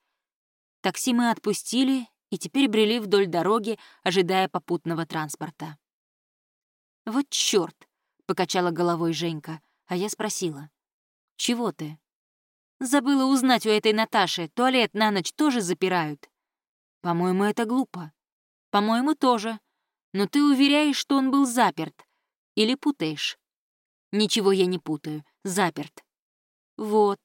Такси мы отпустили и теперь брели вдоль дороги, ожидая попутного транспорта. «Вот чёрт!» — покачала головой Женька, а я спросила. «Чего ты?» «Забыла узнать у этой Наташи, туалет на ночь тоже запирают». «По-моему, это глупо». «По-моему, тоже. Но ты уверяешь, что он был заперт. Или путаешь?» Ничего я не путаю. Заперт. Вот.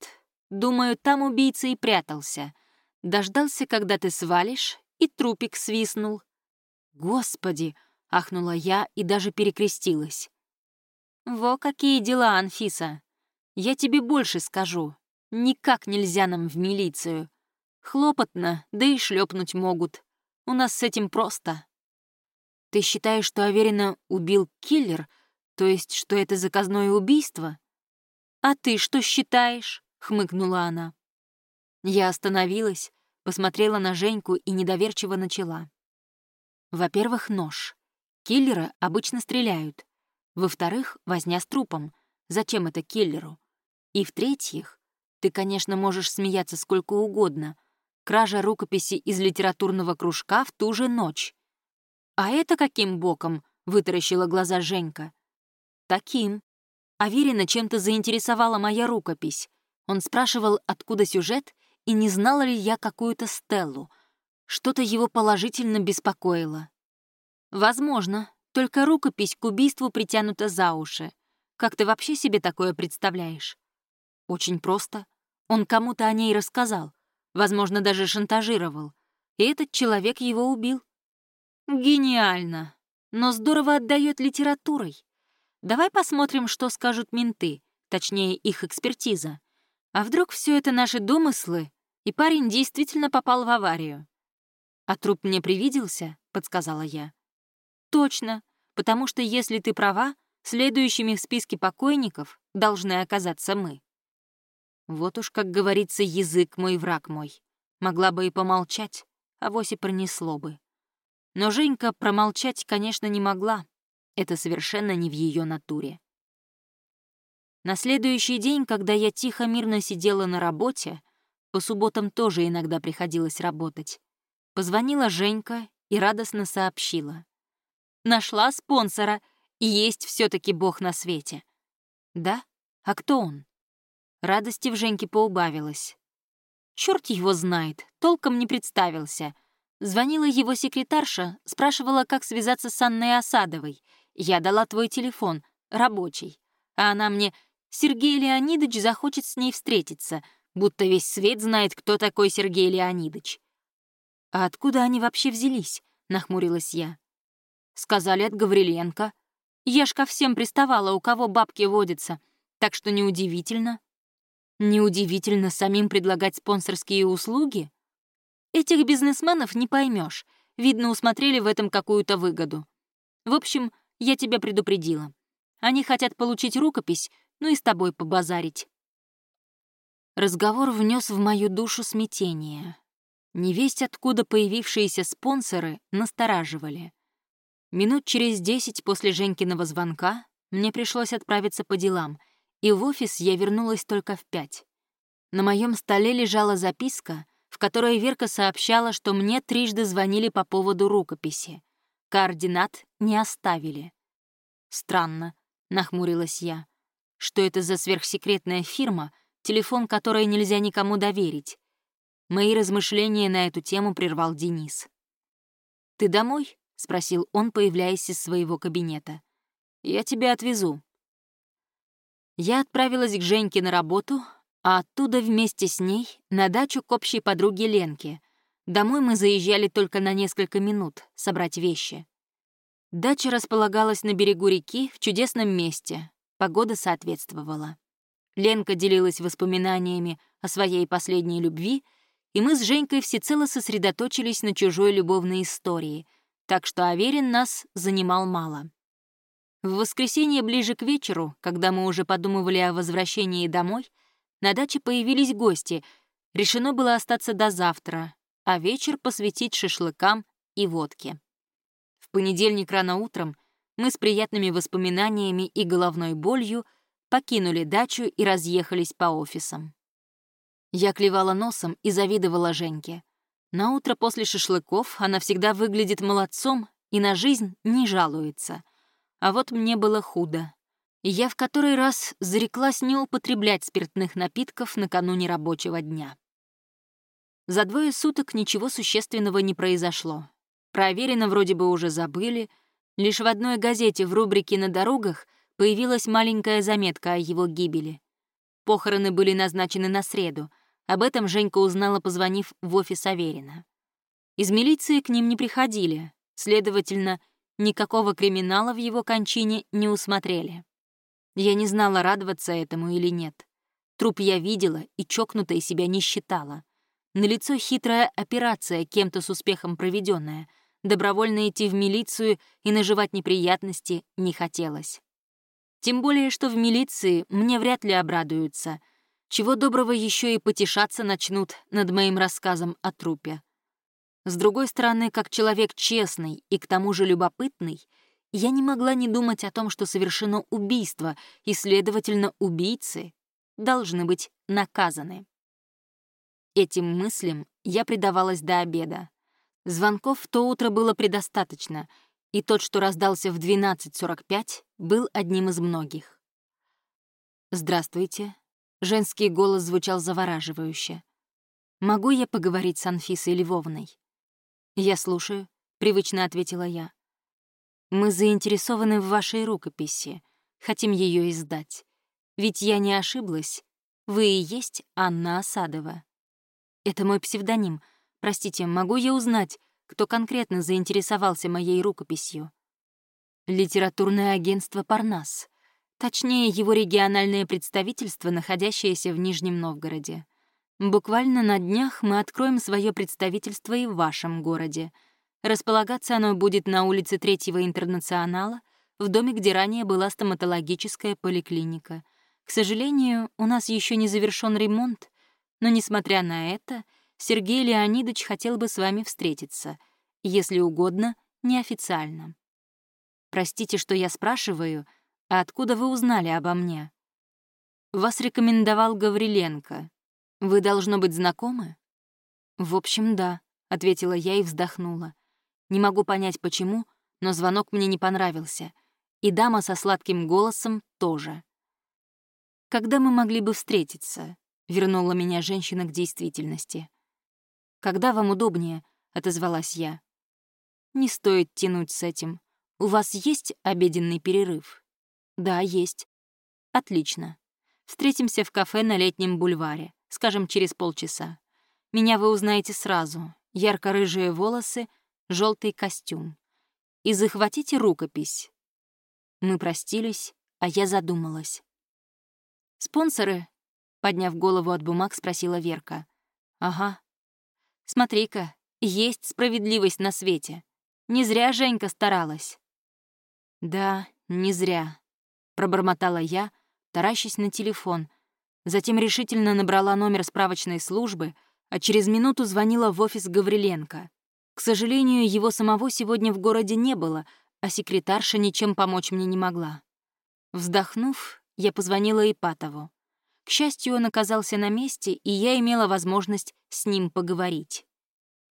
Думаю, там убийца и прятался. Дождался, когда ты свалишь, и трупик свистнул. Господи! — ахнула я и даже перекрестилась. «Во какие дела, Анфиса! Я тебе больше скажу. Никак нельзя нам в милицию. Хлопотно, да и шлепнуть могут. У нас с этим просто». «Ты считаешь, что Аверина убил киллер?» То есть, что это заказное убийство? А ты что считаешь? хмыкнула она. Я остановилась, посмотрела на Женьку и недоверчиво начала. Во-первых, нож. Киллеры обычно стреляют. Во-вторых, возня с трупом. Зачем это киллеру? И в-третьих, ты, конечно, можешь смеяться сколько угодно. Кража рукописи из литературного кружка в ту же ночь. «А это каким боком?» — вытаращила глаза Женька. Таким. Аверина чем-то заинтересовала моя рукопись. Он спрашивал, откуда сюжет, и не знала ли я какую-то Стеллу. Что-то его положительно беспокоило. Возможно, только рукопись к убийству притянута за уши. Как ты вообще себе такое представляешь? Очень просто. Он кому-то о ней рассказал, возможно, даже шантажировал. И этот человек его убил. Гениально. Но здорово отдает литературой. Давай посмотрим, что скажут менты, точнее, их экспертиза. А вдруг все это наши домыслы, и парень действительно попал в аварию? А труп мне привиделся, подсказала я. Точно, потому что если ты права, следующими в списке покойников должны оказаться мы. Вот уж, как говорится, язык мой, враг мой. Могла бы и помолчать, а вось и пронесло бы. Но Женька промолчать, конечно, не могла. Это совершенно не в ее натуре. На следующий день, когда я тихо-мирно сидела на работе, по субботам тоже иногда приходилось работать, позвонила Женька и радостно сообщила. «Нашла спонсора, и есть все таки бог на свете». «Да? А кто он?» Радости в Женьке поубавилось. Черт его знает, толком не представился. Звонила его секретарша, спрашивала, как связаться с Анной Осадовой — я дала твой телефон, рабочий. А она мне, Сергей Леонидович захочет с ней встретиться, будто весь свет знает, кто такой Сергей Леонидович. «А откуда они вообще взялись?» — нахмурилась я. «Сказали от Гавриленко. Я ж ко всем приставала, у кого бабки водятся, так что неудивительно». «Неудивительно самим предлагать спонсорские услуги?» Этих бизнесменов не поймешь. Видно, усмотрели в этом какую-то выгоду. В общем, я тебя предупредила. Они хотят получить рукопись, ну и с тобой побазарить». Разговор внес в мою душу смятение. Невесть, откуда появившиеся спонсоры, настораживали. Минут через десять после Женькиного звонка мне пришлось отправиться по делам, и в офис я вернулась только в пять. На моем столе лежала записка, в которой Верка сообщала, что мне трижды звонили по поводу рукописи. Координат не оставили. Странно, нахмурилась я. Что это за сверхсекретная фирма, телефон которой нельзя никому доверить? Мои размышления на эту тему прервал Денис. «Ты домой?» — спросил он, появляясь из своего кабинета. «Я тебя отвезу». Я отправилась к Женьке на работу, а оттуда вместе с ней на дачу к общей подруге Ленке — Домой мы заезжали только на несколько минут, собрать вещи. Дача располагалась на берегу реки в чудесном месте. Погода соответствовала. Ленка делилась воспоминаниями о своей последней любви, и мы с Женькой всецело сосредоточились на чужой любовной истории, так что Аверин нас занимал мало. В воскресенье ближе к вечеру, когда мы уже подумывали о возвращении домой, на даче появились гости. Решено было остаться до завтра, а вечер посвятить шашлыкам и водке. В понедельник рано утром мы с приятными воспоминаниями и головной болью покинули дачу и разъехались по офисам. Я клевала носом и завидовала Женьке. На утро после шашлыков она всегда выглядит молодцом и на жизнь не жалуется — а вот мне было худо. Я в который раз зареклась не употреблять спиртных напитков накануне рабочего дня. За двое суток ничего существенного не произошло. Проверено вроде бы уже забыли. Лишь в одной газете в рубрике «На дорогах» появилась маленькая заметка о его гибели. Похороны были назначены на среду. Об этом Женька узнала, позвонив в офис Аверина. Из милиции к ним не приходили, следовательно, Никакого криминала в его кончине не усмотрели. Я не знала, радоваться этому или нет. Труп я видела и чокнутой себя не считала. На лицо хитрая операция, кем-то с успехом проведенная. Добровольно идти в милицию и наживать неприятности не хотелось. Тем более, что в милиции мне вряд ли обрадуются. Чего доброго еще и потешаться начнут над моим рассказом о трупе. С другой стороны, как человек честный и к тому же любопытный, я не могла не думать о том, что совершено убийство, и, следовательно, убийцы должны быть наказаны. Этим мыслям я предавалась до обеда. Звонков в то утро было предостаточно, и тот, что раздался в 12.45, был одним из многих. «Здравствуйте». Женский голос звучал завораживающе. «Могу я поговорить с Анфисой Львовной?» «Я слушаю», — привычно ответила я. «Мы заинтересованы в вашей рукописи, хотим ее издать. Ведь я не ошиблась, вы и есть Анна Осадова. Это мой псевдоним. Простите, могу я узнать, кто конкретно заинтересовался моей рукописью?» «Литературное агентство «Парнас», точнее, его региональное представительство, находящееся в Нижнем Новгороде. Буквально на днях мы откроем свое представительство и в вашем городе. Располагаться оно будет на улице Третьего Интернационала, в доме, где ранее была стоматологическая поликлиника. К сожалению, у нас еще не завершен ремонт, но, несмотря на это, Сергей Леонидович хотел бы с вами встретиться, если угодно, неофициально. Простите, что я спрашиваю, а откуда вы узнали обо мне? Вас рекомендовал Гавриленко, «Вы, должно быть, знакомы?» «В общем, да», — ответила я и вздохнула. Не могу понять, почему, но звонок мне не понравился. И дама со сладким голосом тоже. «Когда мы могли бы встретиться?» — вернула меня женщина к действительности. «Когда вам удобнее?» — отозвалась я. «Не стоит тянуть с этим. У вас есть обеденный перерыв?» «Да, есть». «Отлично. Встретимся в кафе на Летнем бульваре скажем, через полчаса. Меня вы узнаете сразу. Ярко-рыжие волосы, желтый костюм. И захватите рукопись. Мы простились, а я задумалась. «Спонсоры?» — подняв голову от бумаг, спросила Верка. «Ага. Смотри-ка, есть справедливость на свете. Не зря Женька старалась». «Да, не зря», — пробормотала я, таращась на телефон, Затем решительно набрала номер справочной службы, а через минуту звонила в офис Гавриленко. К сожалению, его самого сегодня в городе не было, а секретарша ничем помочь мне не могла. Вздохнув, я позвонила Ипатову. К счастью, он оказался на месте, и я имела возможность с ним поговорить.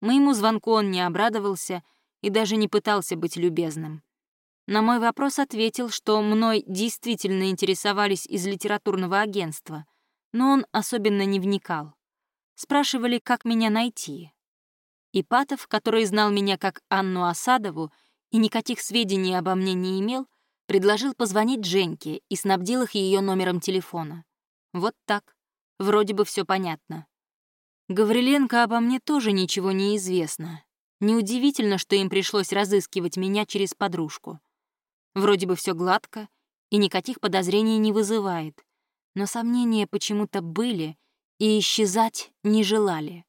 Моему звонку он не обрадовался и даже не пытался быть любезным. На мой вопрос ответил, что мной действительно интересовались из литературного агентства — но он особенно не вникал. Спрашивали, как меня найти. Ипатов, который знал меня как Анну Осадову и никаких сведений обо мне не имел, предложил позвонить Женьке и снабдил их ее номером телефона. Вот так. Вроде бы все понятно. Гавриленко обо мне тоже ничего не известно. Неудивительно, что им пришлось разыскивать меня через подружку. Вроде бы все гладко и никаких подозрений не вызывает, но сомнения почему-то были и исчезать не желали.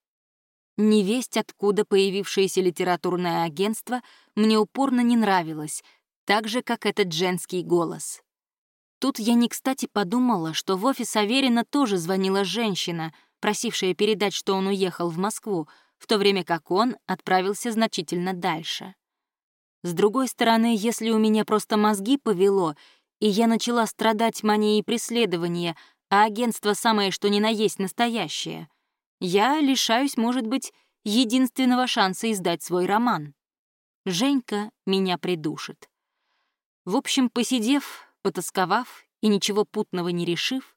Невесть, откуда появившееся литературное агентство, мне упорно не нравилось, так же, как этот женский голос. Тут я не кстати подумала, что в офис Аверина тоже звонила женщина, просившая передать, что он уехал в Москву, в то время как он отправился значительно дальше. С другой стороны, если у меня просто мозги повело, и я начала страдать манией преследования, а агентство самое что ни на есть настоящее, я лишаюсь, может быть, единственного шанса издать свой роман. Женька меня придушит. В общем, посидев, потасковав и ничего путного не решив,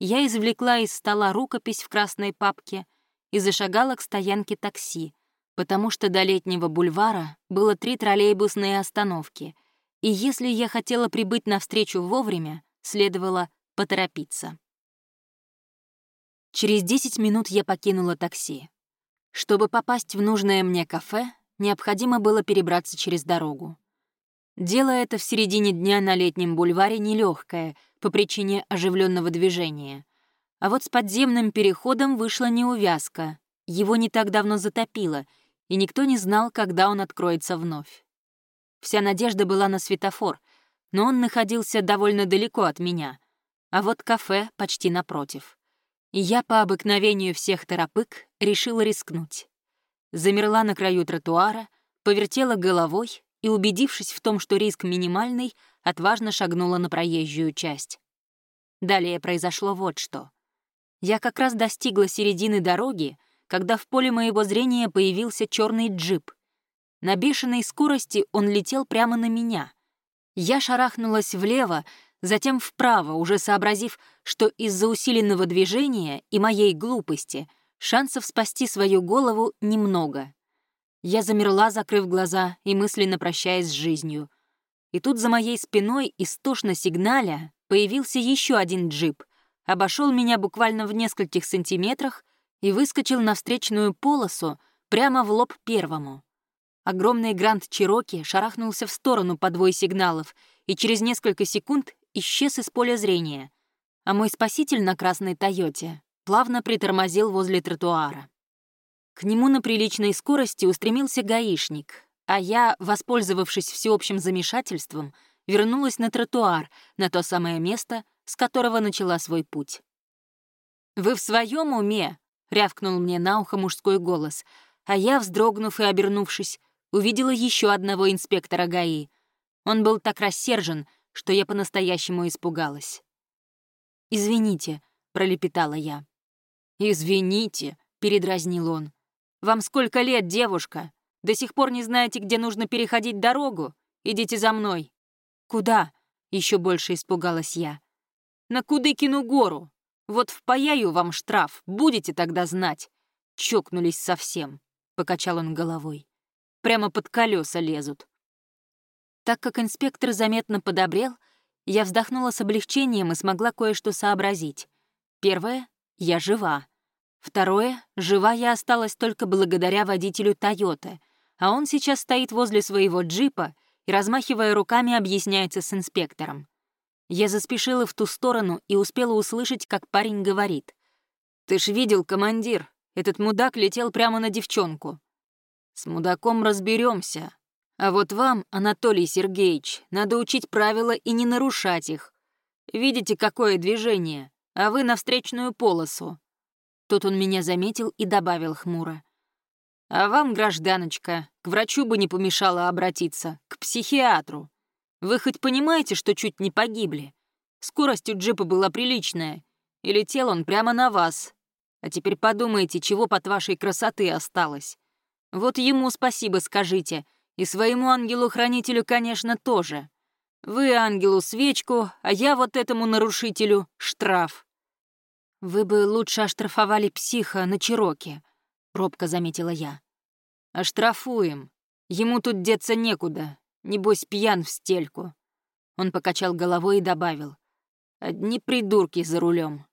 я извлекла из стола рукопись в красной папке и зашагала к стоянке такси, потому что до летнего бульвара было три троллейбусные остановки, и если я хотела прибыть навстречу вовремя, следовало поторопиться. Через 10 минут я покинула такси. Чтобы попасть в нужное мне кафе, необходимо было перебраться через дорогу. Дело это в середине дня на летнем бульваре нелегкое по причине оживленного движения. А вот с подземным переходом вышла неувязка. Его не так давно затопило, и никто не знал, когда он откроется вновь. Вся надежда была на светофор, но он находился довольно далеко от меня, а вот кафе почти напротив. Я по обыкновению всех торопык решила рискнуть. Замерла на краю тротуара, повертела головой и, убедившись в том, что риск минимальный, отважно шагнула на проезжую часть. Далее произошло вот что. Я как раз достигла середины дороги, когда в поле моего зрения появился черный джип. На бешеной скорости он летел прямо на меня. Я шарахнулась влево, затем вправо, уже сообразив, что из-за усиленного движения и моей глупости шансов спасти свою голову немного. Я замерла, закрыв глаза и мысленно прощаясь с жизнью. И тут за моей спиной, истошно сигналя, появился еще один джип — обошел меня буквально в нескольких сантиметрах и выскочил на встречную полосу прямо в лоб первому. Огромный Гранд Чироки шарахнулся в сторону по двое сигналов и через несколько секунд исчез из поля зрения, а мой спаситель на красной Тойоте плавно притормозил возле тротуара. К нему на приличной скорости устремился гаишник, а я, воспользовавшись всеобщим замешательством, вернулась на тротуар, на то самое место, с которого начала свой путь. «Вы в своем уме?» — рявкнул мне на ухо мужской голос, а я, вздрогнув и обернувшись, увидела еще одного инспектора ГАИ. Он был так рассержен, что я по-настоящему испугалась. «Извините», — пролепетала я. «Извините», — передразнил он. «Вам сколько лет, девушка? До сих пор не знаете, где нужно переходить дорогу? Идите за мной». «Куда?» — еще больше испугалась я на Кудыкину гору. Вот впаяю вам штраф, будете тогда знать. Чокнулись совсем, — покачал он головой. Прямо под колеса лезут. Так как инспектор заметно подобрел, я вздохнула с облегчением и смогла кое-что сообразить. Первое — я жива. Второе — жива я осталась только благодаря водителю «Тойоты», а он сейчас стоит возле своего джипа и, размахивая руками, объясняется с инспектором. Я заспешила в ту сторону и успела услышать, как парень говорит. «Ты ж видел, командир, этот мудак летел прямо на девчонку. С мудаком разберемся. А вот вам, Анатолий Сергеевич, надо учить правила и не нарушать их. Видите, какое движение, а вы на встречную полосу». Тут он меня заметил и добавил хмуро. «А вам, гражданочка, к врачу бы не помешало обратиться, к психиатру. Вы хоть понимаете, что чуть не погибли? Скорость у джипа была приличная, и летел он прямо на вас. А теперь подумайте, чего под вашей красоты осталось. Вот ему спасибо скажите, и своему ангелу-хранителю, конечно, тоже. Вы ангелу свечку, а я вот этому нарушителю штраф. Вы бы лучше оштрафовали психа на Чироке, робко заметила я. Оштрафуем. Ему тут деться некуда, Небось, пьян в стельку. Он покачал головой и добавил. Одни придурки за рулем.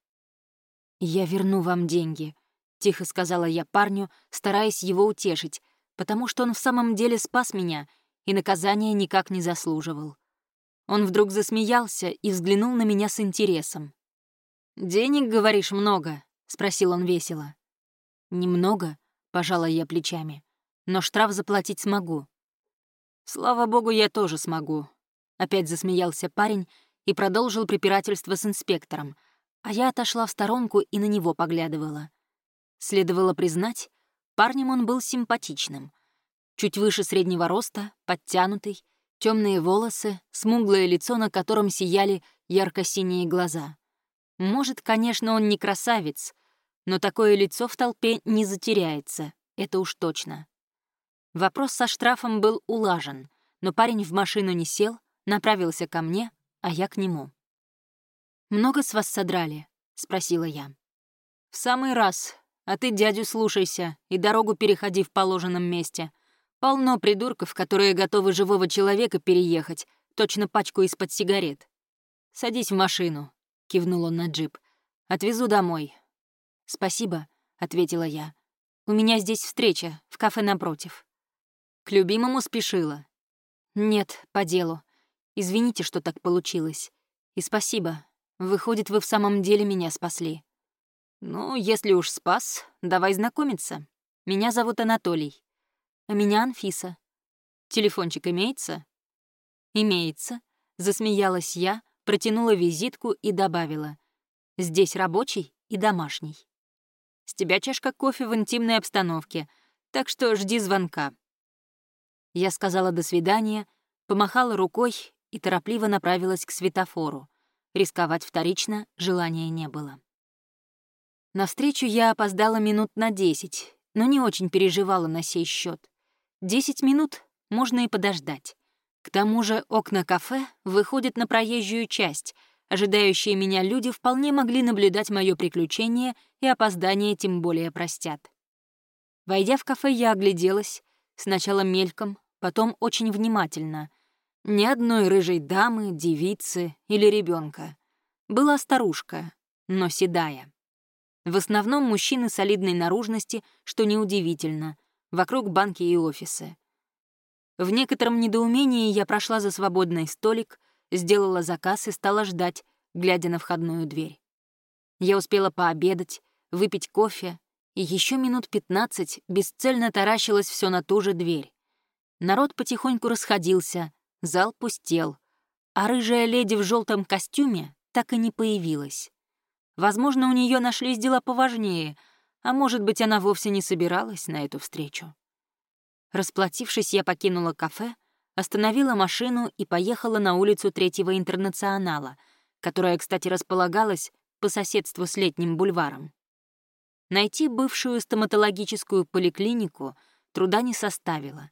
«Я верну вам деньги», — тихо сказала я парню, стараясь его утешить, потому что он в самом деле спас меня и наказания никак не заслуживал. Он вдруг засмеялся и взглянул на меня с интересом. «Денег, говоришь, много?» — спросил он весело. «Немного», — пожала я плечами, — «но штраф заплатить смогу». «Слава богу, я тоже смогу», — опять засмеялся парень и продолжил препирательство с инспектором, а я отошла в сторонку и на него поглядывала. Следовало признать, парнем он был симпатичным. Чуть выше среднего роста, подтянутый, темные волосы, смуглое лицо, на котором сияли ярко-синие глаза. Может, конечно, он не красавец, но такое лицо в толпе не затеряется, это уж точно. Вопрос со штрафом был улажен, но парень в машину не сел, направился ко мне, а я к нему. «Много с вас содрали?» — спросила я. «В самый раз. А ты дядю слушайся и дорогу переходи в положенном месте. Полно придурков, которые готовы живого человека переехать, точно пачку из-под сигарет. Садись в машину, кивнул он на джип. Отвезу домой. Спасибо, ответила я. У меня здесь встреча, в кафе напротив. К любимому спешила. Нет, по делу. Извините, что так получилось. И спасибо. Выходит, вы в самом деле меня спасли. Ну, если уж спас, давай знакомиться. Меня зовут Анатолий. А меня Анфиса. Телефончик имеется? Имеется. Засмеялась я, протянула визитку и добавила. Здесь рабочий и домашний. С тебя чашка кофе в интимной обстановке, так что жди звонка. Я сказала «до свидания», помахала рукой и торопливо направилась к светофору. Рисковать вторично желания не было. На встречу я опоздала минут на десять, но не очень переживала на сей счет. Десять минут можно и подождать. К тому же окна кафе выходят на проезжую часть. Ожидающие меня люди вполне могли наблюдать мое приключение, и опоздание тем более простят. Войдя в кафе, я огляделась, сначала мельком, потом очень внимательно. Ни одной рыжей дамы, девицы или ребенка. Была старушка, но седая. В основном мужчины солидной наружности, что неудивительно — Вокруг банки и офисы. В некотором недоумении я прошла за свободный столик, сделала заказ и стала ждать, глядя на входную дверь. Я успела пообедать, выпить кофе, и еще минут пятнадцать бесцельно таращилась все на ту же дверь. Народ потихоньку расходился, зал пустел, а рыжая леди в желтом костюме так и не появилась. Возможно, у нее нашлись дела поважнее — а может быть, она вовсе не собиралась на эту встречу. Расплатившись, я покинула кафе, остановила машину и поехала на улицу Третьего Интернационала, которая, кстати, располагалась по соседству с Летним бульваром. Найти бывшую стоматологическую поликлинику труда не составило.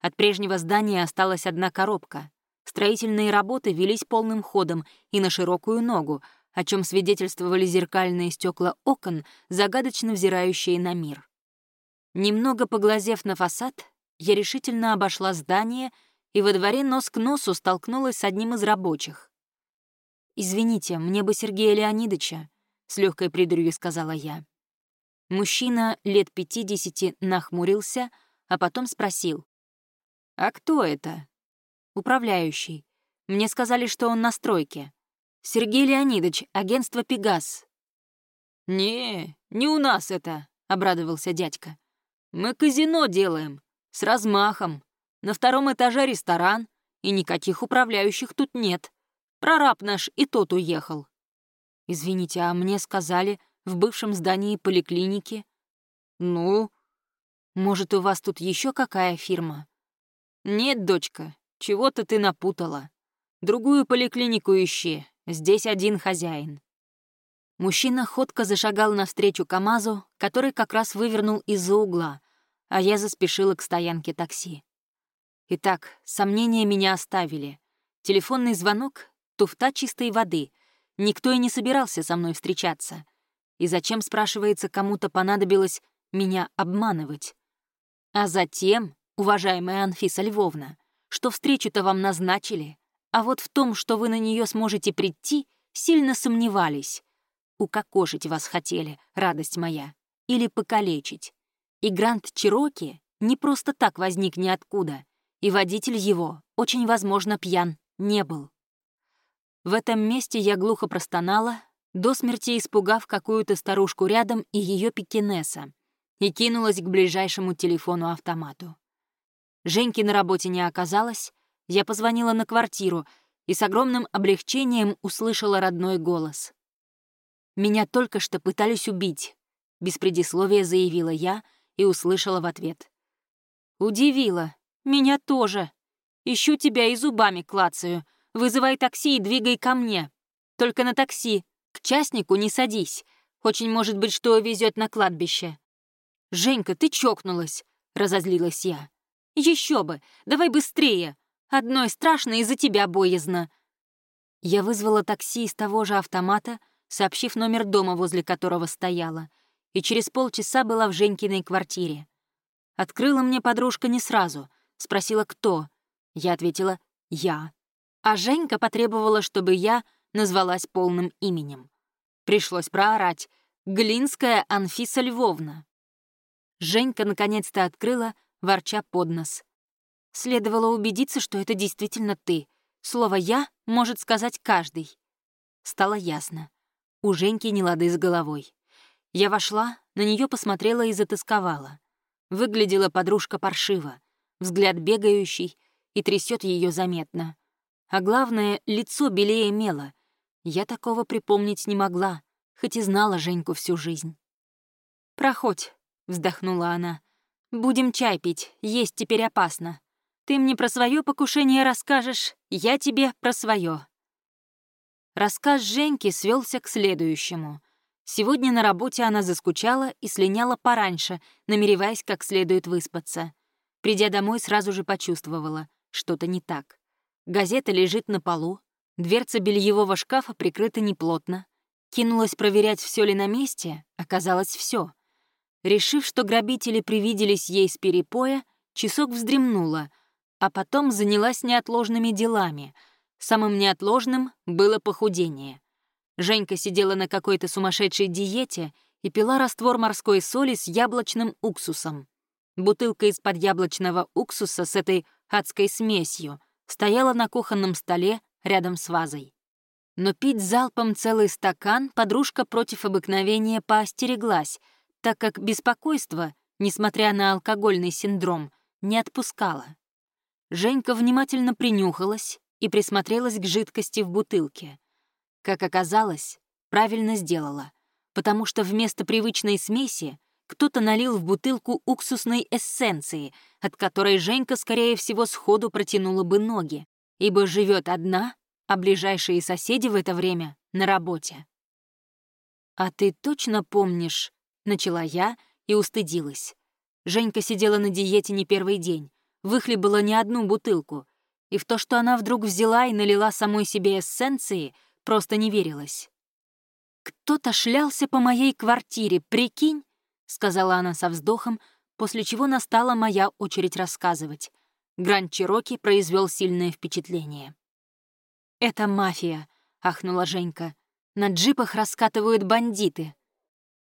От прежнего здания осталась одна коробка. Строительные работы велись полным ходом и на широкую ногу, о чем свидетельствовали зеркальные стекла окон, загадочно взирающие на мир. Немного поглазев на фасад, я решительно обошла здание и во дворе нос к носу столкнулась с одним из рабочих. «Извините, мне бы Сергея Леонидовича», — с легкой придурью сказала я. Мужчина лет пятидесяти нахмурился, а потом спросил. «А кто это?» «Управляющий. Мне сказали, что он на стройке». «Сергей Леонидович, агентство «Пегас». «Не, не у нас это», — обрадовался дядька. «Мы казино делаем, с размахом. На втором этаже ресторан, и никаких управляющих тут нет. Прораб наш и тот уехал». «Извините, а мне сказали, в бывшем здании поликлиники». «Ну?» «Может, у вас тут еще какая фирма?» «Нет, дочка, чего-то ты напутала. Другую поликлинику ищи, Здесь один хозяин». Мужчина ходко зашагал навстречу КамАЗу, который как раз вывернул из-за угла, а я заспешила к стоянке такси. Итак, сомнения меня оставили. Телефонный звонок — туфта чистой воды. Никто и не собирался со мной встречаться. И зачем, спрашивается, кому-то понадобилось меня обманывать? А затем, уважаемая Анфиса Львовна, что встречу-то вам назначили, а вот в том, что вы на нее сможете прийти, сильно сомневались. Укокошить вас хотели, радость моя, или покалечить. И Гранд Чироки не просто так возник ниоткуда, и водитель его, очень возможно, пьян не был. В этом месте я глухо простонала, до смерти испугав какую-то старушку рядом и ее пекинеса, и кинулась к ближайшему телефону-автомату. Женьки на работе не оказалось, я позвонила на квартиру и с огромным облегчением услышала родной голос. «Меня только что пытались убить», — без предисловия заявила я и услышала в ответ. «Удивила. Меня тоже. Ищу тебя и зубами клацаю. Вызывай такси и двигай ко мне. Только на такси. К частнику не садись. Очень может быть, что везет на кладбище». «Женька, ты чокнулась», — разозлилась я. Еще бы! Давай быстрее! Одной страшно из-за тебя боязно!» Я вызвала такси из того же автомата, сообщив номер дома, возле которого стояла, и через полчаса была в Женькиной квартире. Открыла мне подружка не сразу, спросила, кто. Я ответила «я». А Женька потребовала, чтобы я назвалась полным именем. Пришлось проорать «Глинская Анфиса Львовна». Женька наконец-то открыла ворча под нос. Следовало убедиться, что это действительно ты. Слово «я» может сказать каждый. Стало ясно. У Женьки не лады с головой. Я вошла, на нее посмотрела и затасковала. Выглядела подружка паршиво, взгляд бегающий, и трясет ее заметно. А главное, лицо белее мела. Я такого припомнить не могла, хоть и знала Женьку всю жизнь. «Проходь», — вздохнула она. Будем чай пить, есть теперь опасно. Ты мне про свое покушение расскажешь, я тебе про свое. Рассказ Женьки свелся к следующему. Сегодня на работе она заскучала и слиняла пораньше, намереваясь как следует выспаться. Придя домой, сразу же почувствовала, что-то не так. Газета лежит на полу, дверца бельевого шкафа прикрыта неплотно. Кинулась проверять, все ли на месте, оказалось все. Решив, что грабители привиделись ей с перепоя, часок вздремнула, а потом занялась неотложными делами. Самым неотложным было похудение. Женька сидела на какой-то сумасшедшей диете и пила раствор морской соли с яблочным уксусом. Бутылка из-под яблочного уксуса с этой адской смесью стояла на кухонном столе рядом с вазой. Но пить залпом целый стакан подружка против обыкновения поостереглась — так как беспокойство, несмотря на алкогольный синдром, не отпускало. Женька внимательно принюхалась и присмотрелась к жидкости в бутылке. Как оказалось, правильно сделала, потому что вместо привычной смеси кто-то налил в бутылку уксусной эссенции, от которой Женька, скорее всего, сходу протянула бы ноги, ибо живет одна, а ближайшие соседи в это время на работе. «А ты точно помнишь, Начала я и устыдилась. Женька сидела на диете не первый день, выхлебала не одну бутылку, и в то, что она вдруг взяла и налила самой себе эссенции, просто не верилась. «Кто-то шлялся по моей квартире, прикинь?» — сказала она со вздохом, после чего настала моя очередь рассказывать. Гранд Чироки произвел сильное впечатление. «Это мафия», — ахнула Женька. «На джипах раскатывают бандиты.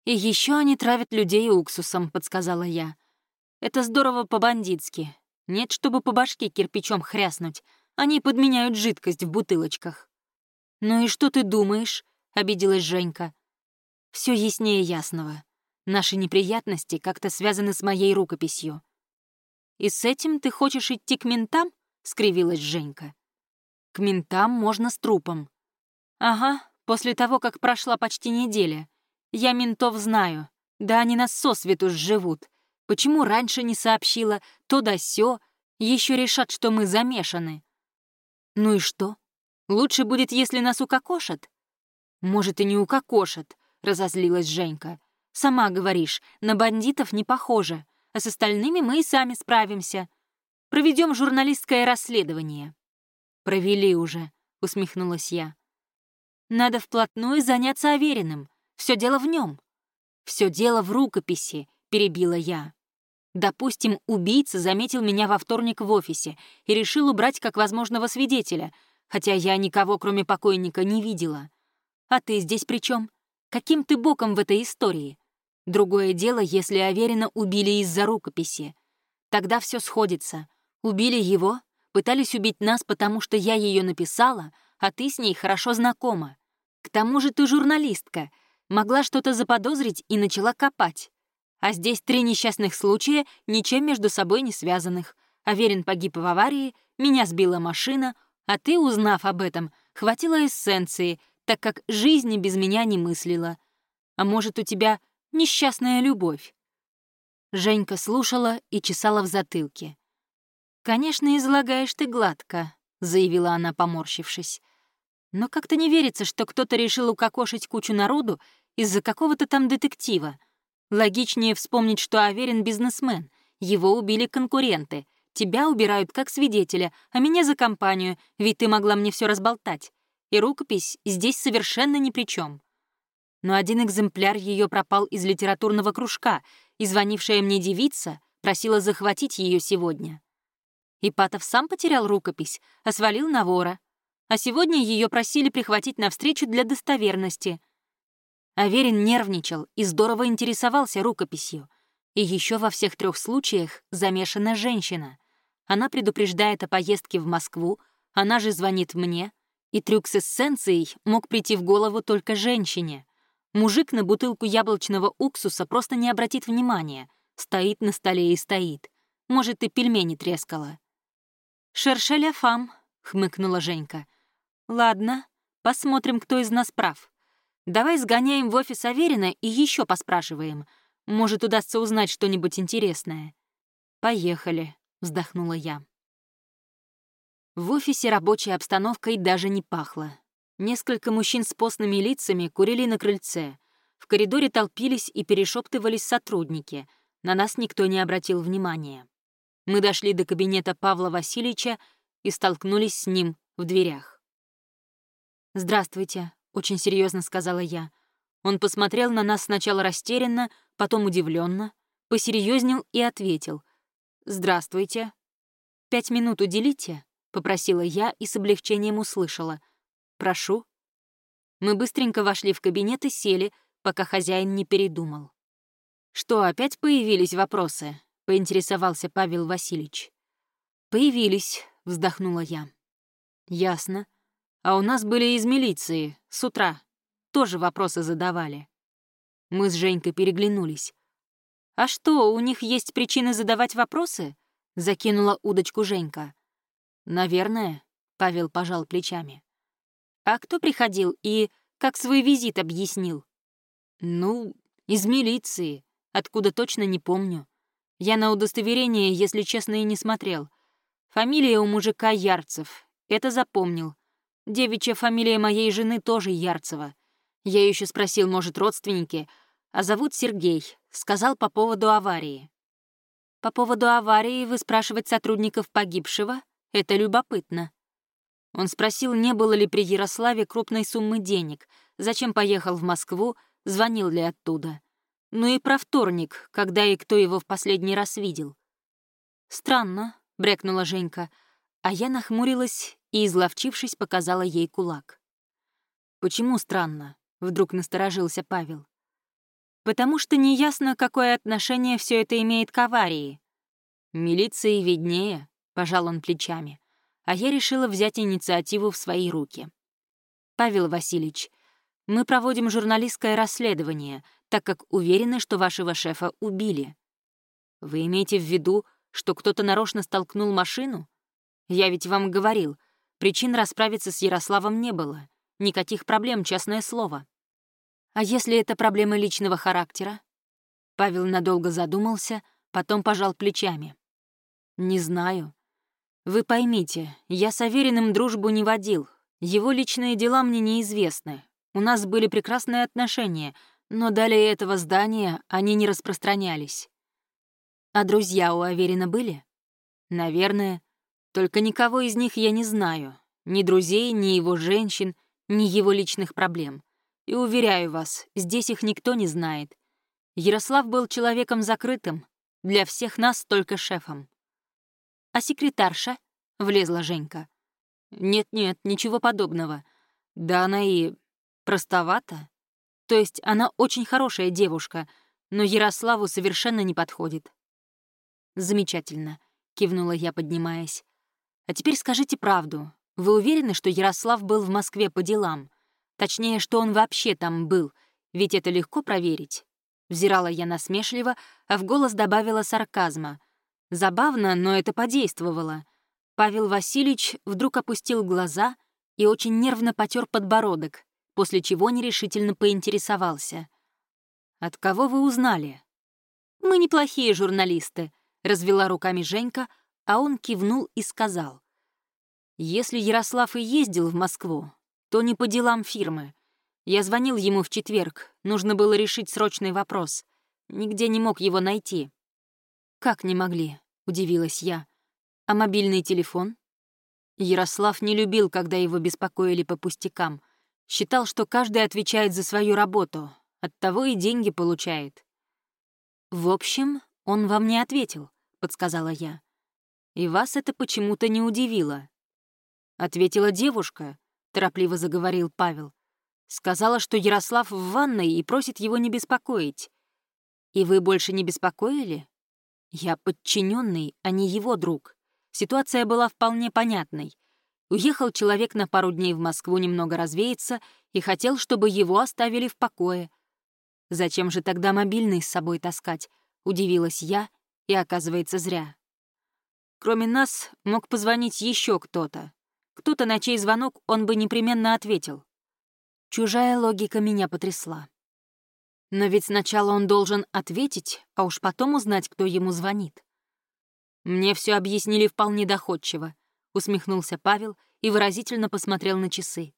«И еще они травят людей уксусом», — подсказала я. «Это здорово по-бандитски. Нет, чтобы по башке кирпичом хряснуть. Они подменяют жидкость в бутылочках». «Ну и что ты думаешь?» — обиделась Женька. Все яснее ясного. Наши неприятности как-то связаны с моей рукописью». «И с этим ты хочешь идти к ментам?» — скривилась Женька. «К ментам можно с трупом». «Ага, после того, как прошла почти неделя. Я ментов знаю. Да они нас сосвету живут. Почему раньше не сообщила, то да сё, еще решат, что мы замешаны. Ну и что? Лучше будет, если нас укокошат? Может, и не укокошат, разозлилась Женька. Сама говоришь, на бандитов не похоже, а с остальными мы и сами справимся. Проведем журналистское расследование. Провели уже, усмехнулась я. Надо вплотную заняться Авериным. Все дело в нем. Все дело в рукописи, перебила я. Допустим, убийца заметил меня во вторник в офисе и решил убрать как возможного свидетеля, хотя я никого, кроме покойника, не видела. А ты здесь при чем? Каким ты боком в этой истории? Другое дело, если Аверина убили из-за рукописи. Тогда все сходится. Убили его, пытались убить нас, потому что я ее написала, а ты с ней хорошо знакома. К тому же ты журналистка, могла что-то заподозрить и начала копать. А здесь три несчастных случая, ничем между собой не связанных. Аверин погиб в аварии, меня сбила машина, а ты, узнав об этом, хватило эссенции, так как жизни без меня не мыслила. А может, у тебя несчастная любовь?» Женька слушала и чесала в затылке. «Конечно, излагаешь ты гладко», — заявила она, поморщившись. «Но как-то не верится, что кто-то решил укокошить кучу народу из-за какого-то там детектива. Логичнее вспомнить, что Аверин — бизнесмен, его убили конкуренты, тебя убирают как свидетеля, а меня за компанию, ведь ты могла мне все разболтать. И рукопись здесь совершенно ни при чем но один экземпляр ее пропал из литературного кружка, и звонившая мне девица просила захватить ее сегодня. Ипатов сам потерял рукопись, а свалил на вора. А сегодня ее просили прихватить на встречу для достоверности. Аверин нервничал и здорово интересовался рукописью. И еще во всех трех случаях замешана женщина. Она предупреждает о поездке в Москву, она же звонит мне, и трюк с эссенцией мог прийти в голову только женщине — Мужик на бутылку яблочного уксуса просто не обратит внимания. Стоит на столе и стоит. Может, и пельмени трескала. «Шершеля фам», — хмыкнула Женька. «Ладно, посмотрим, кто из нас прав. Давай сгоняем в офис Аверина и еще поспрашиваем. Может, удастся узнать что-нибудь интересное». «Поехали», — вздохнула я. В офисе рабочей обстановкой даже не пахло. Несколько мужчин с постными лицами курили на крыльце. В коридоре толпились и перешептывались сотрудники. На нас никто не обратил внимания. Мы дошли до кабинета Павла Васильевича и столкнулись с ним в дверях. «Здравствуйте», — очень серьезно сказала я. Он посмотрел на нас сначала растерянно, потом удивленно, посерьезнел и ответил. «Здравствуйте». «Пять минут уделите?» — попросила я и с облегчением услышала — «Прошу». Мы быстренько вошли в кабинет и сели, пока хозяин не передумал. «Что, опять появились вопросы?» — поинтересовался Павел Васильевич. «Появились», — вздохнула я. «Ясно. А у нас были из милиции, с утра. Тоже вопросы задавали». Мы с Женькой переглянулись. «А что, у них есть причины задавать вопросы?» — закинула удочку Женька. «Наверное», — Павел пожал плечами. А кто приходил и как свой визит объяснил? Ну, из милиции. Откуда точно не помню. Я на удостоверение, если честно, и не смотрел. Фамилия у мужика Ярцев. Это запомнил. Девичья фамилия моей жены тоже Ярцева. Я еще спросил, может, родственники. А зовут Сергей. Сказал по поводу аварии. По поводу аварии вы спрашивать сотрудников погибшего? Это любопытно. Он спросил, не было ли при Ярославе крупной суммы денег, зачем поехал в Москву, звонил ли оттуда. Ну и про вторник, когда и кто его в последний раз видел. «Странно», — брякнула Женька, а я нахмурилась и, изловчившись, показала ей кулак. «Почему странно?» — вдруг насторожился Павел. «Потому что неясно, какое отношение все это имеет к аварии». «Милиции виднее», — пожал он плечами а я решила взять инициативу в свои руки. «Павел Васильевич, мы проводим журналистское расследование, так как уверены, что вашего шефа убили. Вы имеете в виду, что кто-то нарочно столкнул машину? Я ведь вам говорил, причин расправиться с Ярославом не было. Никаких проблем, честное слово. А если это проблемы личного характера? Павел надолго задумался, потом пожал плечами. Не знаю. Вы поймите, я с Авериным дружбу не водил. Его личные дела мне неизвестны. У нас были прекрасные отношения, но далее этого здания они не распространялись. А друзья у Аверина были? Наверное. Только никого из них я не знаю. Ни друзей, ни его женщин, ни его личных проблем. И уверяю вас, здесь их никто не знает. Ярослав был человеком закрытым, для всех нас только шефом. «А секретарша?» — влезла Женька. «Нет-нет, ничего подобного. Да она и простовата. То есть она очень хорошая девушка, но Ярославу совершенно не подходит». «Замечательно», — кивнула я, поднимаясь. «А теперь скажите правду. Вы уверены, что Ярослав был в Москве по делам? Точнее, что он вообще там был, ведь это легко проверить». Взирала я насмешливо, а в голос добавила сарказма. Забавно, но это подействовало. Павел Васильевич вдруг опустил глаза и очень нервно потер подбородок, после чего нерешительно поинтересовался. «От кого вы узнали?» «Мы неплохие журналисты», — развела руками Женька, а он кивнул и сказал. «Если Ярослав и ездил в Москву, то не по делам фирмы. Я звонил ему в четверг, нужно было решить срочный вопрос. Нигде не мог его найти». «Как не могли?» — удивилась я. «А мобильный телефон?» Ярослав не любил, когда его беспокоили по пустякам. Считал, что каждый отвечает за свою работу, оттого и деньги получает. «В общем, он вам не ответил», — подсказала я. «И вас это почему-то не удивило». Ответила девушка, — торопливо заговорил Павел. Сказала, что Ярослав в ванной и просит его не беспокоить. И вы больше не беспокоили? Я подчиненный, а не его друг. Ситуация была вполне понятной. Уехал человек на пару дней в Москву немного развеяться и хотел, чтобы его оставили в покое. Зачем же тогда мобильный с собой таскать? Удивилась я, и оказывается зря. Кроме нас мог позвонить еще кто-то. Кто-то, на чей звонок он бы непременно ответил. Чужая логика меня потрясла. Но ведь сначала он должен ответить, а уж потом узнать, кто ему звонит. «Мне все объяснили вполне доходчиво», — усмехнулся Павел и выразительно посмотрел на часы.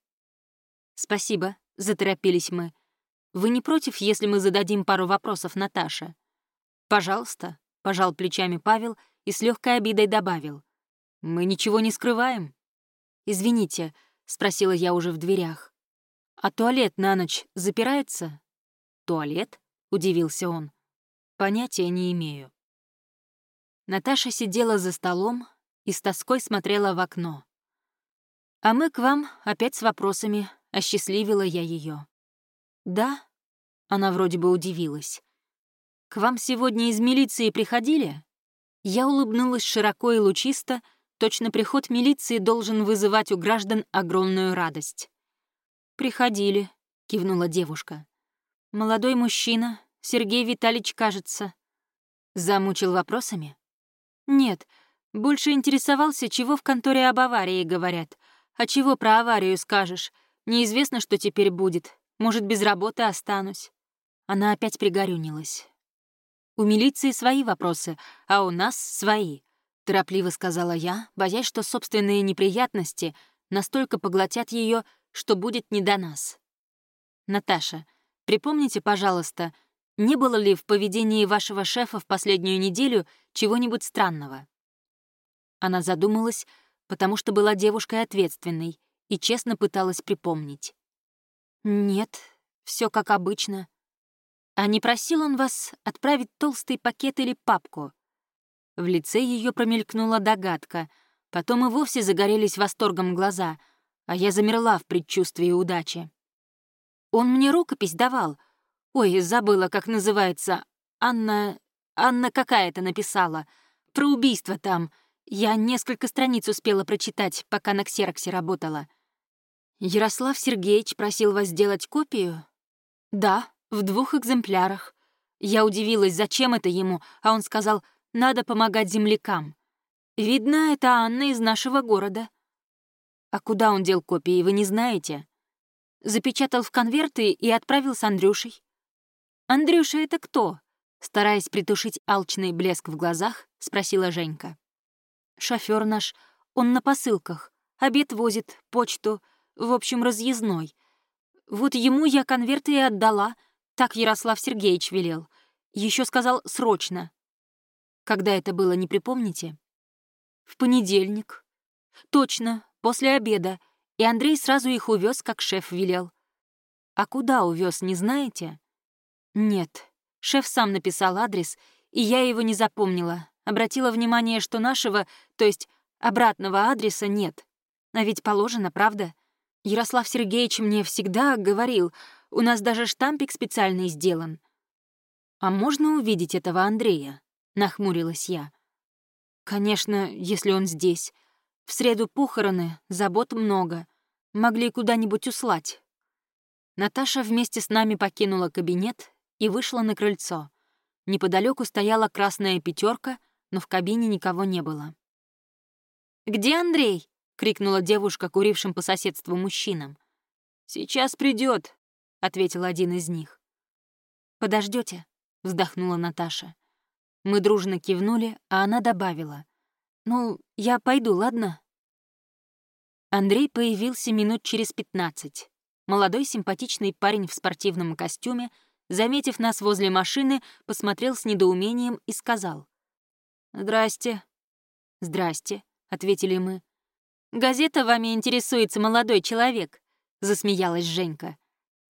«Спасибо», — заторопились мы. «Вы не против, если мы зададим пару вопросов Наташе?» «Пожалуйста», — пожал плечами Павел и с легкой обидой добавил. «Мы ничего не скрываем». «Извините», — спросила я уже в дверях. «А туалет на ночь запирается?» «Туалет?» — удивился он. «Понятия не имею». Наташа сидела за столом и с тоской смотрела в окно. «А мы к вам опять с вопросами», — осчастливила я ее. «Да?» — она вроде бы удивилась. «К вам сегодня из милиции приходили?» Я улыбнулась широко и лучисто, точно приход милиции должен вызывать у граждан огромную радость. «Приходили», — кивнула девушка. «Молодой мужчина, Сергей Витальевич, кажется». Замучил вопросами? Нет, больше интересовался, чего в конторе об аварии говорят. А чего про аварию скажешь? Неизвестно, что теперь будет. Может, без работы останусь. Она опять пригорюнилась. «У милиции свои вопросы, а у нас свои», — торопливо сказала я, боясь, что собственные неприятности настолько поглотят ее, что будет не до нас. «Наташа, припомните, пожалуйста, не было ли в поведении вашего шефа в последнюю неделю чего-нибудь странного?» Она задумалась, потому что была девушкой ответственной и честно пыталась припомнить. «Нет, все как обычно. А не просил он вас отправить толстый пакет или папку?» В лице ее промелькнула догадка, потом и вовсе загорелись восторгом глаза, а я замерла в предчувствии удачи. «Он мне рукопись давал», Ой, забыла, как называется. Анна... Анна какая-то написала. Про убийство там. Я несколько страниц успела прочитать, пока на ксероксе работала. Ярослав Сергеевич просил вас сделать копию? Да, в двух экземплярах. Я удивилась, зачем это ему, а он сказал, надо помогать землякам. Видно, это Анна из нашего города. А куда он дел копии, вы не знаете? Запечатал в конверты и отправил с Андрюшей. «Андрюша, это кто?» Стараясь притушить алчный блеск в глазах, спросила Женька. «Шофёр наш, он на посылках, обед возит, почту, в общем, разъездной. Вот ему я конверты и отдала, так Ярослав Сергеевич велел. Еще сказал «срочно». Когда это было, не припомните? В понедельник. Точно, после обеда. И Андрей сразу их увез, как шеф велел. А куда увез, не знаете? Нет, шеф сам написал адрес, и я его не запомнила. Обратила внимание, что нашего, то есть обратного адреса нет. А ведь положено, правда? Ярослав Сергеевич мне всегда говорил, у нас даже штампик специальный сделан. «А можно увидеть этого Андрея?» — нахмурилась я. Конечно, если он здесь. В среду похороны, забот много. Могли куда-нибудь услать. Наташа вместе с нами покинула кабинет и вышла на крыльцо. Неподалеку стояла красная пятерка, но в кабине никого не было. «Где Андрей?» — крикнула девушка, курившим по соседству мужчинам. «Сейчас придет, ответил один из них. Подождете? вздохнула Наташа. Мы дружно кивнули, а она добавила. «Ну, я пойду, ладно?» Андрей появился минут через пятнадцать. Молодой симпатичный парень в спортивном костюме, заметив нас возле машины, посмотрел с недоумением и сказал. «Здрасте». «Здрасте», — ответили мы. «Газета вами интересуется, молодой человек», — засмеялась Женька.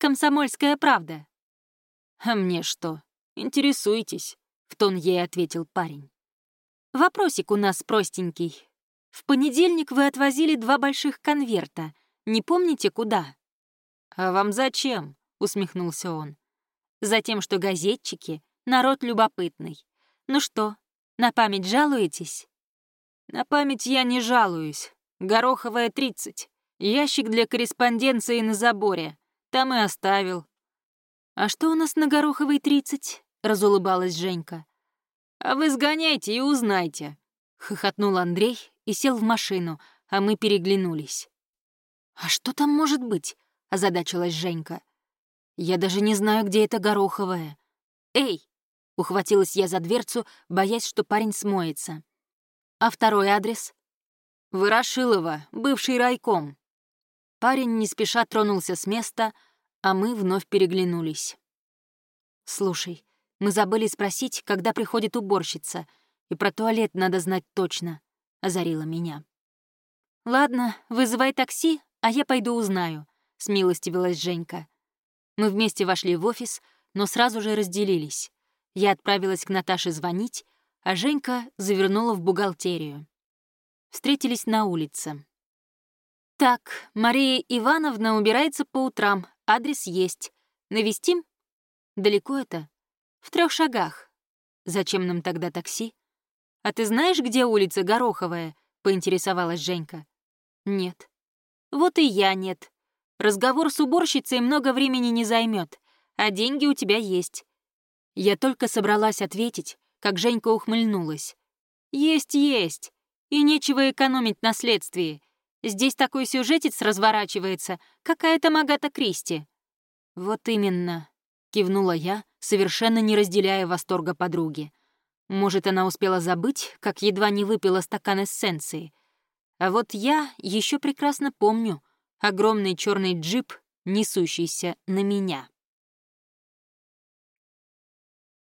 «Комсомольская правда». «А мне что? Интересуйтесь», — в тон ей ответил парень. «Вопросик у нас простенький. В понедельник вы отвозили два больших конверта. Не помните, куда?» «А вам зачем?» — усмехнулся он. «Затем, что газетчики — народ любопытный. Ну что, на память жалуетесь?» «На память я не жалуюсь. Гороховая 30. Ящик для корреспонденции на заборе. Там и оставил». «А что у нас на Гороховой 30?» — разулыбалась Женька. «А вы сгоняйте и узнайте», — хохотнул Андрей и сел в машину, а мы переглянулись. «А что там может быть?» — озадачилась Женька. «Я даже не знаю, где это Гороховая. Эй!» — ухватилась я за дверцу, боясь, что парень смоется. «А второй адрес?» «Ворошилова, бывший райком». Парень не спеша тронулся с места, а мы вновь переглянулись. «Слушай, мы забыли спросить, когда приходит уборщица, и про туалет надо знать точно», — озарила меня. «Ладно, вызывай такси, а я пойду узнаю», — смилостивилась Женька. Мы вместе вошли в офис, но сразу же разделились. Я отправилась к Наташе звонить, а Женька завернула в бухгалтерию. Встретились на улице. «Так, Мария Ивановна убирается по утрам, адрес есть. Навестим?» «Далеко это?» «В трех шагах». «Зачем нам тогда такси?» «А ты знаешь, где улица Гороховая?» — поинтересовалась Женька. «Нет». «Вот и я нет. Разговор с уборщицей много времени не займет, а деньги у тебя есть». Я только собралась ответить, как Женька ухмыльнулась. «Есть, есть. И нечего экономить на следствии. Здесь такой сюжетец разворачивается, какая-то Магата Кристи». «Вот именно», — кивнула я, совершенно не разделяя восторга подруги. Может, она успела забыть, как едва не выпила стакан эссенции. А вот я еще прекрасно помню огромный черный джип, несущийся на меня.